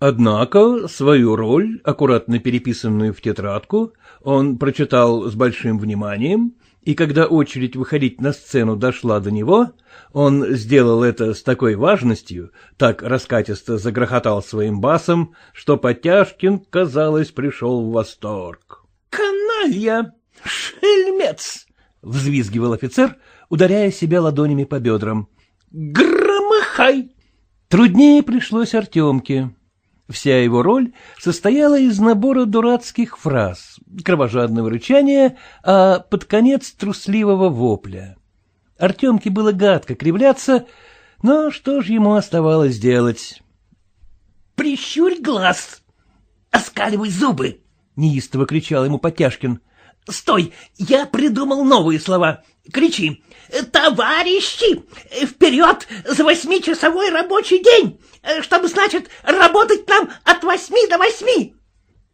Однако свою роль, аккуратно переписанную в тетрадку, он прочитал с большим вниманием, и когда очередь выходить на сцену дошла до него, он сделал это с такой важностью, так раскатисто загрохотал своим басом, что Потяжкин, казалось, пришел в восторг. — Каналья! Шельмец! — взвизгивал офицер, ударяя себя ладонями по бедрам. — Громыхай! Труднее пришлось Артемке. Вся его роль состояла из набора дурацких фраз, кровожадного рычания, а под конец трусливого вопля. Артемке было гадко кривляться, но что ж ему оставалось делать? — Прищурь глаз! Оскаливай зубы! — неистово кричал ему Потяшкин. — Стой! Я придумал новые слова. Кричи! «Товарищи! Вперед за восьмичасовой рабочий день! Чтобы, значит, работать нам от восьми до восьми!»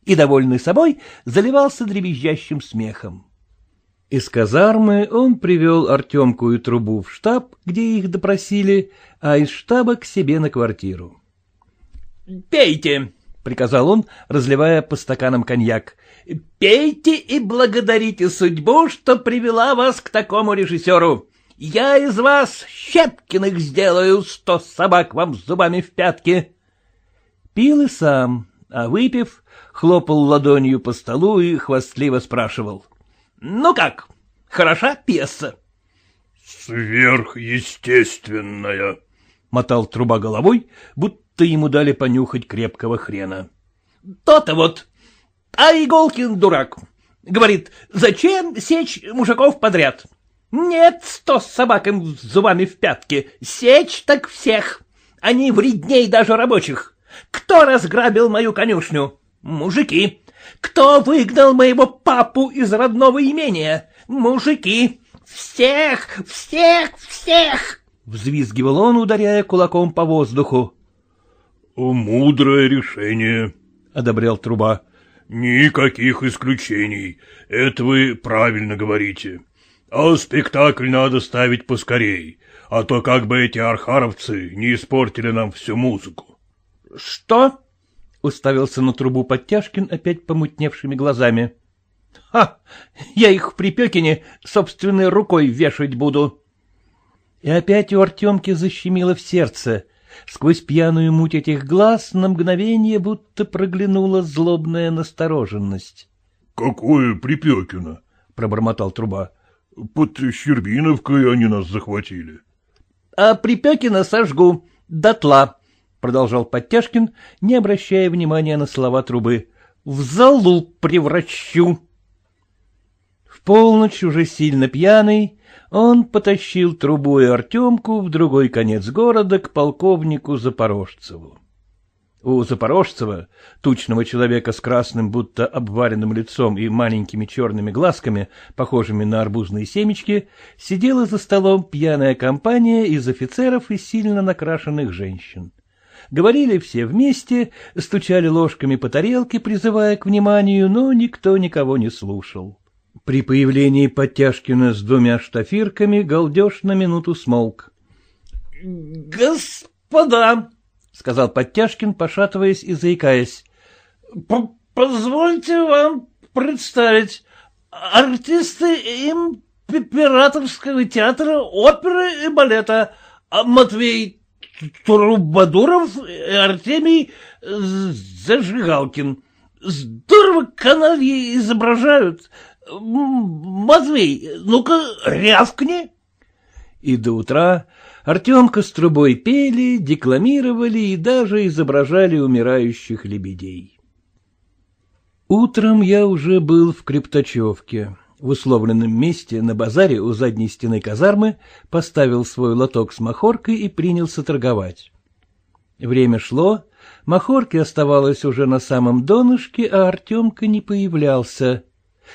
И, довольный собой, заливался дребезжащим смехом. Из казармы он привел Артемку и трубу в штаб, где их допросили, а из штаба к себе на квартиру. «Пейте!» — приказал он, разливая по стаканам коньяк. «Пейте и благодарите судьбу, что привела вас к такому режиссеру. Я из вас Щепкиных сделаю, сто собак вам зубами в пятки. Пил и сам, а выпив, хлопал ладонью по столу и хвастливо спрашивал. — Ну как, хороша пьеса? — Сверхъестественная, — мотал труба головой, будто ему дали понюхать крепкого хрена. То — То-то вот. А Иголкин дурак. Говорит, зачем сечь мужиков подряд? — нет сто собак им зубами в пятки, сечь так всех. Они вредней даже рабочих. Кто разграбил мою конюшню? Мужики. Кто выгнал моего папу из родного имения? Мужики. Всех, всех, всех! Взвизгивал он, ударяя кулаком по воздуху. — Мудрое решение, — одобрял труба. — Никаких исключений. Это вы правильно говорите. А спектакль надо ставить поскорей, а то как бы эти архаровцы не испортили нам всю музыку. — Что? — уставился на трубу Подтяжкин опять помутневшими глазами. — Ха! Я их в Припекине собственной рукой вешать буду. И опять у Артемки защемило в сердце. Сквозь пьяную муть этих глаз на мгновение будто проглянула злобная настороженность. — Какое Припекино? — пробормотал труба. Под Щербиновкой они нас захватили. — А Припекина сожгу, дотла, — продолжал Подтяжкин, не обращая внимания на слова трубы. — В залу превращу. В полночь, уже сильно пьяный, он потащил трубу и Артемку в другой конец города к полковнику Запорожцеву. У Запорожцева, тучного человека с красным, будто обваренным лицом и маленькими черными глазками, похожими на арбузные семечки, сидела за столом пьяная компания из офицеров и сильно накрашенных женщин. Говорили все вместе, стучали ложками по тарелке, призывая к вниманию, но никто никого не слушал. При появлении Подтяжкина с двумя штафирками галдеж на минуту смолк. — Господа! — сказал Подтяжкин, пошатываясь и заикаясь. — Позвольте вам представить артисты императорского театра, оперы и балета Матвей Трубадуров и Артемий Зажигалкин. Здорово канальи изображают. Матвей, ну-ка, рявкни. И до утра Артемка с трубой пели, декламировали и даже изображали умирающих лебедей. Утром я уже был в Крептачевке. В условленном месте на базаре у задней стены казармы поставил свой лоток с махоркой и принялся торговать. Время шло, махорки оставалось уже на самом донышке, а Артемка не появлялся.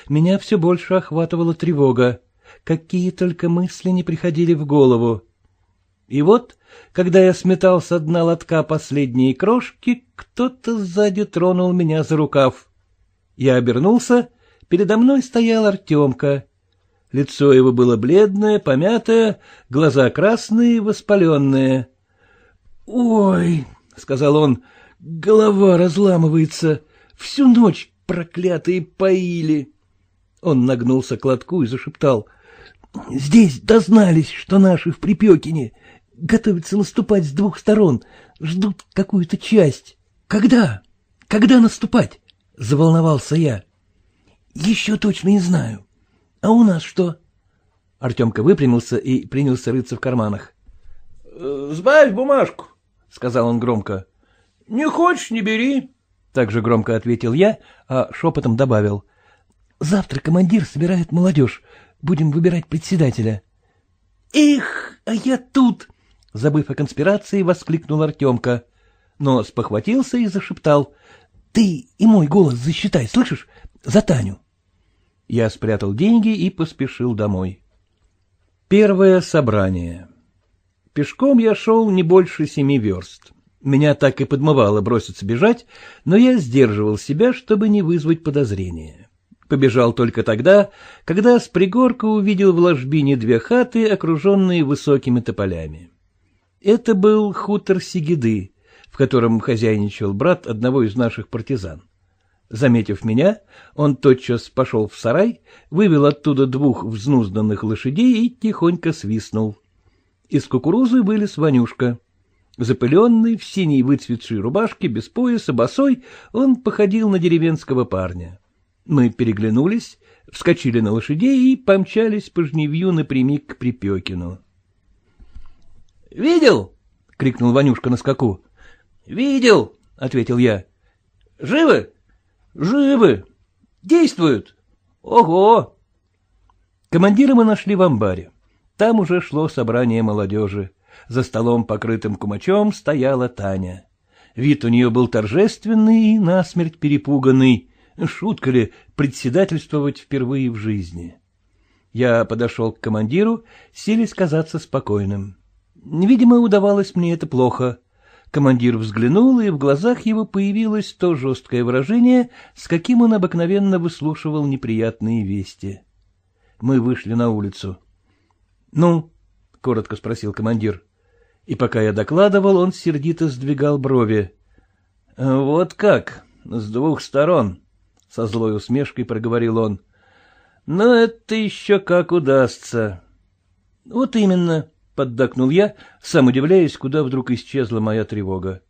Меня все больше охватывала тревога. Какие только мысли не приходили в голову. И вот, когда я сметал со дна лотка последние крошки, кто-то сзади тронул меня за рукав. Я обернулся, передо мной стоял Артемка. Лицо его было бледное, помятое, глаза красные, воспаленные. — Ой, — сказал он, — Голова разламывается. Всю ночь проклятые поили. Он нагнулся к лотку и зашептал. — Здесь дознались, что наши в Припекине. Готовятся наступать с двух сторон. Ждут какую-то часть. Когда? Когда наступать? — заволновался я. — Еще точно не знаю. А у нас что? Артемка выпрямился и принялся рыться в карманах. «Э, — Сбавь бумажку, — сказал он громко. — Не хочешь — не бери. Так же громко ответил я, а шепотом добавил. — Завтра командир собирает молодежь. Будем выбирать председателя. — Эх, а я тут! — забыв о конспирации, воскликнул Артемка. Но спохватился и зашептал. Ты и мой голос засчитай, слышишь? За Таню. Я спрятал деньги и поспешил домой. Первое собрание. Пешком я шел не больше семи верст. Меня так и подмывало броситься бежать, но я сдерживал себя, чтобы не вызвать подозрения. Побежал только тогда, когда с пригорка увидел в ложбине две хаты, окруженные высокими тополями. Это был хутор Сигиды, в котором хозяйничал брат одного из наших партизан. Заметив меня, он тотчас пошел в сарай, вывел оттуда двух взнузданных лошадей и тихонько свистнул. Из кукурузы вылез Ванюшка. Запыленный, в синей выцветшей рубашке, без пояса, босой, он походил на деревенского парня. Мы переглянулись, вскочили на лошадей и помчались по жневью напрямик к Припекину. — Видел? — крикнул Ванюшка на скаку. — Видел, — ответил я. — Живы? — Живы. Действуют. — Ого! Командира мы нашли в амбаре. Там уже шло собрание молодежи. За столом, покрытым кумачом, стояла Таня. Вид у нее был торжественный и насмерть перепуганный. Шутка ли председательствовать впервые в жизни? Я подошел к командиру, силясь казаться спокойным. Видимо, удавалось мне это плохо. Командир взглянул, и в глазах его появилось то жесткое выражение, с каким он обыкновенно выслушивал неприятные вести. Мы вышли на улицу. — Ну? — коротко спросил командир. И пока я докладывал, он сердито сдвигал брови. — Вот как? С двух сторон? — со злой усмешкой проговорил он. — Но это еще как удастся. — Вот именно, — поддакнул я, сам удивляясь, куда вдруг исчезла моя тревога.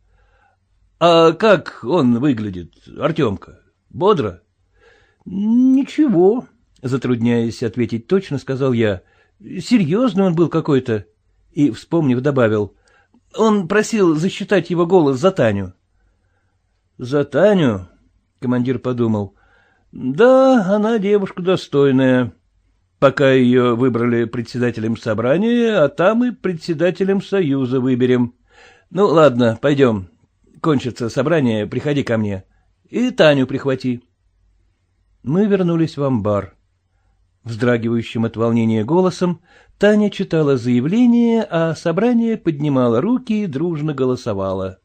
— А как он выглядит, Артемка? Бодро? — Ничего, — затрудняясь ответить точно, сказал я. — Серьезный он был какой-то. И, вспомнив, добавил. — Он просил засчитать его голос за Таню. — За Таню? — командир подумал. — Да, она девушка достойная пока ее выбрали председателем собрания, а там и председателем союза выберем. Ну, ладно, пойдем. Кончится собрание, приходи ко мне. И Таню прихвати. Мы вернулись в амбар. Вздрагивающим от волнения голосом Таня читала заявление, а собрание поднимало руки и дружно голосовало.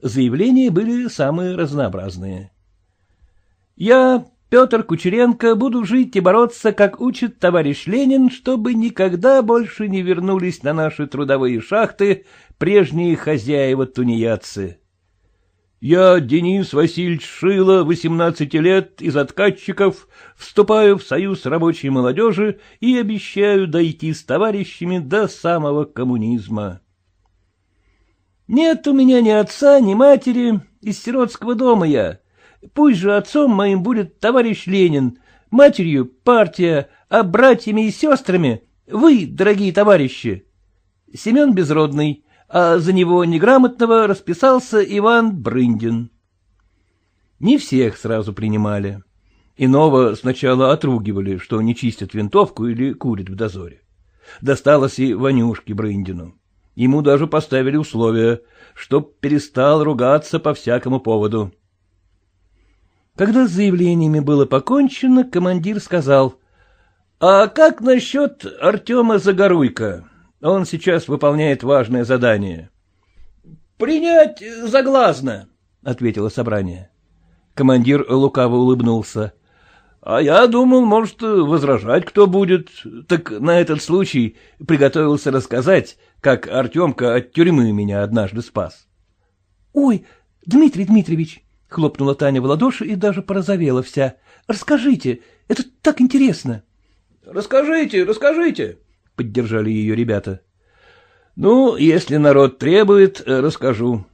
Заявления были самые разнообразные. Я Петр Кучеренко, буду жить и бороться, как учит товарищ Ленин, чтобы никогда больше не вернулись на наши трудовые шахты прежние хозяева-тунеядцы. Я, Денис Васильевич Шило, 18 лет, из откатчиков, вступаю в союз рабочей молодежи и обещаю дойти с товарищами до самого коммунизма. Нет у меня ни отца, ни матери, из сиротского дома я. Пусть же отцом моим будет товарищ Ленин, матерью — партия, а братьями и сестрами — вы, дорогие товарищи. Семен Безродный, а за него неграмотного расписался Иван Брындин. Не всех сразу принимали. Иного сначала отругивали, что не чистят винтовку или курят в дозоре. Досталось и Ванюшке Брындину. Ему даже поставили условия, чтоб перестал ругаться по всякому поводу. Когда с заявлениями было покончено, командир сказал, — А как насчет Артема Загоруйка? Он сейчас выполняет важное задание. — Принять заглазно, — ответило собрание. Командир лукаво улыбнулся. — А я думал, может, возражать кто будет. Так на этот случай приготовился рассказать, как Артемка от тюрьмы меня однажды спас. — Ой, — Дмитрий Дмитриевич, — хлопнула Таня в ладоши и даже порозовела вся, — расскажите, это так интересно. — Расскажите, расскажите, — поддержали ее ребята. — Ну, если народ требует, расскажу.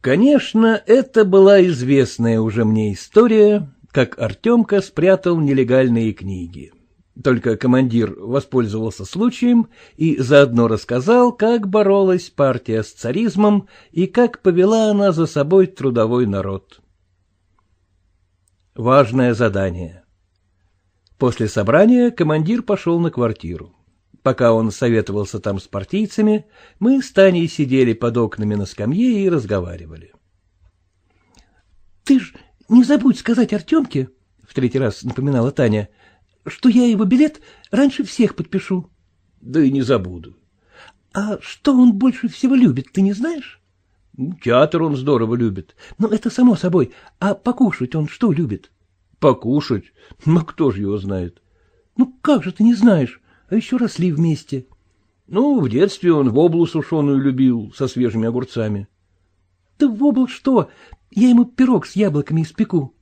Конечно, это была известная уже мне история, как Артемка спрятал нелегальные книги. Только командир воспользовался случаем и заодно рассказал, как боролась партия с царизмом и как повела она за собой трудовой народ. Важное задание. После собрания командир пошел на квартиру. Пока он советовался там с партийцами, мы с Таней сидели под окнами на скамье и разговаривали. — Ты ж не забудь сказать Артемке, — в третий раз напоминала Таня, — что я его билет раньше всех подпишу. — Да и не забуду. — А что он больше всего любит, ты не знаешь? — Театр он здорово любит. — Ну, это само собой. А покушать он что любит? — Покушать? Ну, кто же его знает? — Ну, как же ты не знаешь? А еще росли вместе. — Ну, в детстве он воблу сушеную любил, со свежими огурцами. — Да вобл что? Я ему пирог с яблоками испеку.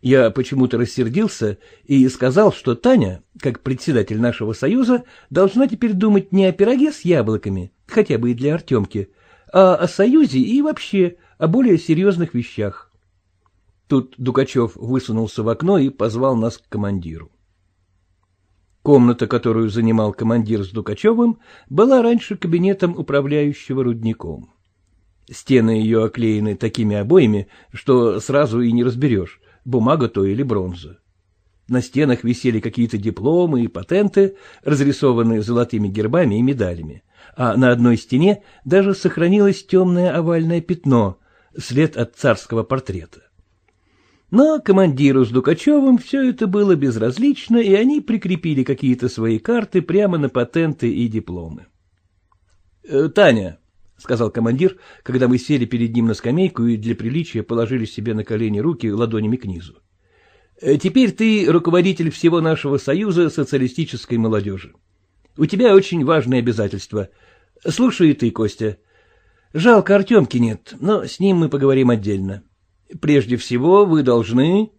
Я почему-то рассердился и сказал, что Таня, как председатель нашего союза, должна теперь думать не о пироге с яблоками, хотя бы и для Артемки, а о союзе и вообще о более серьезных вещах. Тут Дукачев высунулся в окно и позвал нас к командиру. Комната, которую занимал командир с Дукачевым, была раньше кабинетом управляющего рудником. Стены ее оклеены такими обоями, что сразу и не разберешь, бумага то или бронза. На стенах висели какие-то дипломы и патенты, разрисованные золотыми гербами и медалями, а на одной стене даже сохранилось темное овальное пятно, след от царского портрета. Но командиру с Дукачевым все это было безразлично, и они прикрепили какие-то свои карты прямо на патенты и дипломы. «Э, — Таня, — сказал командир, когда мы сели перед ним на скамейку и для приличия положили себе на колени руки ладонями к низу. «Э, — Теперь ты руководитель всего нашего союза социалистической молодежи. У тебя очень важное обязательство. Слушай ты, Костя. Жалко Артемки нет, но с ним мы поговорим отдельно. Прежде всего вы должны...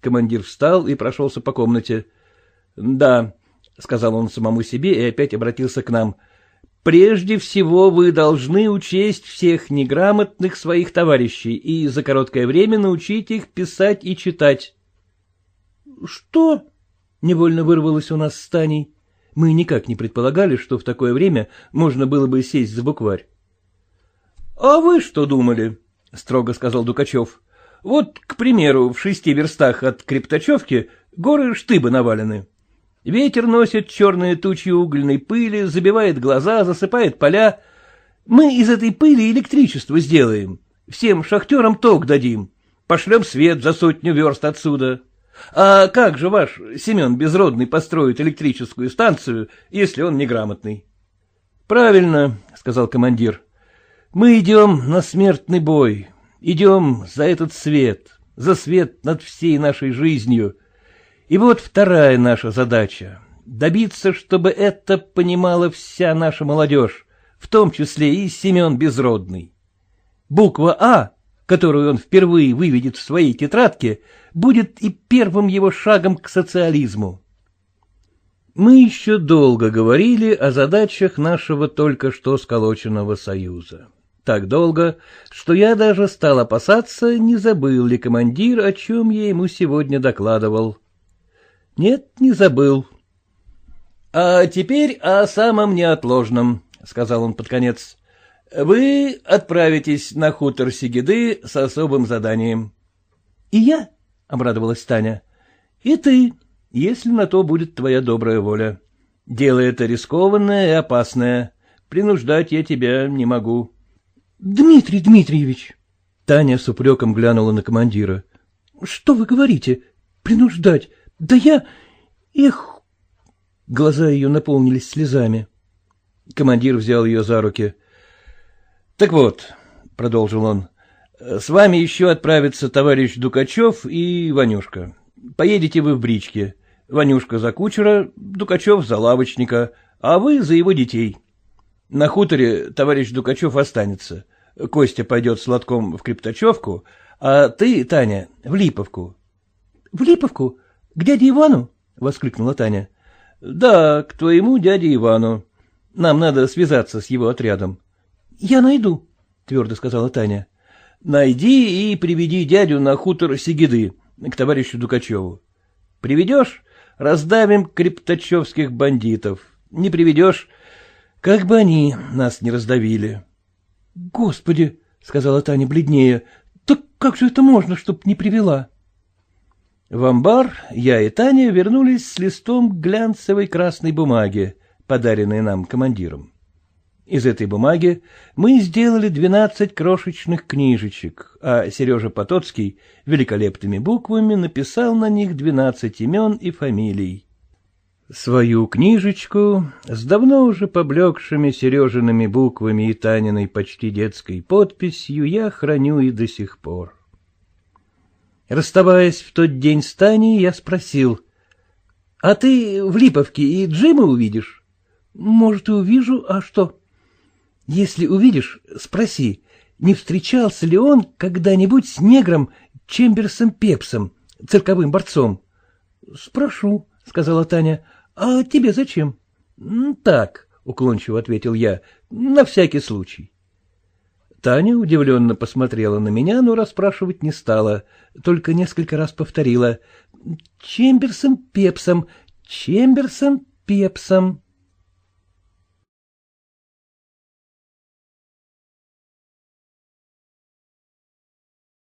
Командир встал и прошелся по комнате. — Да, — сказал он самому себе и опять обратился к нам — Прежде всего вы должны учесть всех неграмотных своих товарищей и за короткое время научить их писать и читать. — Что? — невольно вырвалось у нас с Таней. Мы никак не предполагали, что в такое время можно было бы сесть за букварь. — А вы что думали? — строго сказал Дукачев. — Вот, к примеру, в шести верстах от Криптачевки горы штыбы навалены. Ветер носит черные тучи угольной пыли, забивает глаза, засыпает поля. Мы из этой пыли электричество сделаем. Всем шахтерам ток дадим. Пошлем свет за сотню верст отсюда. А как же ваш Семен Безродный построит электрическую станцию, если он неграмотный? — Правильно, — сказал командир. — Мы идем на смертный бой, идем за этот свет, за свет над всей нашей жизнью — и вот вторая наша задача — добиться, чтобы это понимала вся наша молодежь, в том числе и Семен Безродный. Буква «А», которую он впервые выведет в своей тетрадке, будет и первым его шагом к социализму. Мы еще долго говорили о задачах нашего только что сколоченного союза. Так долго, что я даже стал опасаться, не забыл ли командир, о чем я ему сегодня докладывал. Нет, не забыл. — А теперь о самом неотложном, — сказал он под конец. — Вы отправитесь на хутор Сигиды с особым заданием. — И я? — обрадовалась Таня. — И ты, если на то будет твоя добрая воля. Дело это рискованное и опасное. Принуждать я тебя не могу. — Дмитрий Дмитриевич! Таня с упреком глянула на командира. — Что вы говорите? Принуждать? Да я... Эх... Глаза ее наполнились слезами. Командир взял ее за руки. — Так вот, — продолжил он, — с вами еще отправится товарищ Дукачев и Ванюшка. Поедете вы в бричке. Ванюшка за кучера, Дукачев за лавочника, а вы за его детей. На хуторе товарищ Дукачев останется. Костя пойдет с лотком в Криптачевку, а ты, Таня, в Липовку. — В Липовку? К дяде Ивану? — воскликнула Таня. — Да, к твоему дяде Ивану. Нам надо связаться с его отрядом. — Я найду, — твердо сказала Таня. — Найди и приведи дядю на хутор Сигиды, к товарищу Дукачеву. Приведешь — раздавим криптачевских бандитов. Не приведешь — как бы они нас не раздавили. — Господи, — сказала Таня бледнее, — так как же это можно, чтоб не привела? В амбар я и Таня вернулись с листом глянцевой красной бумаги, подаренной нам командиром. Из этой бумаги мы сделали двенадцать крошечных книжечек, а Сережа Потоцкий великолепными буквами написал на них двенадцать имен и фамилий. Свою книжечку с давно уже поблекшими Сережиными буквами и Таниной почти детской подписью я храню и до сих пор. Расставаясь в тот день с Таней, я спросил, — А ты в Липовке и Джима увидишь? — Может, и увижу, а что? — Если увидишь, спроси, не встречался ли он когда-нибудь с негром Чемберсом Пепсом, цирковым борцом? — Спрошу, — сказала Таня. — А тебе зачем? — Так, — уклончиво ответил я, — на всякий случай. Таня удивленно посмотрела на меня, но расспрашивать не стала, только несколько раз повторила. — Чемберсом Пепсом, Чемберсом Пепсом.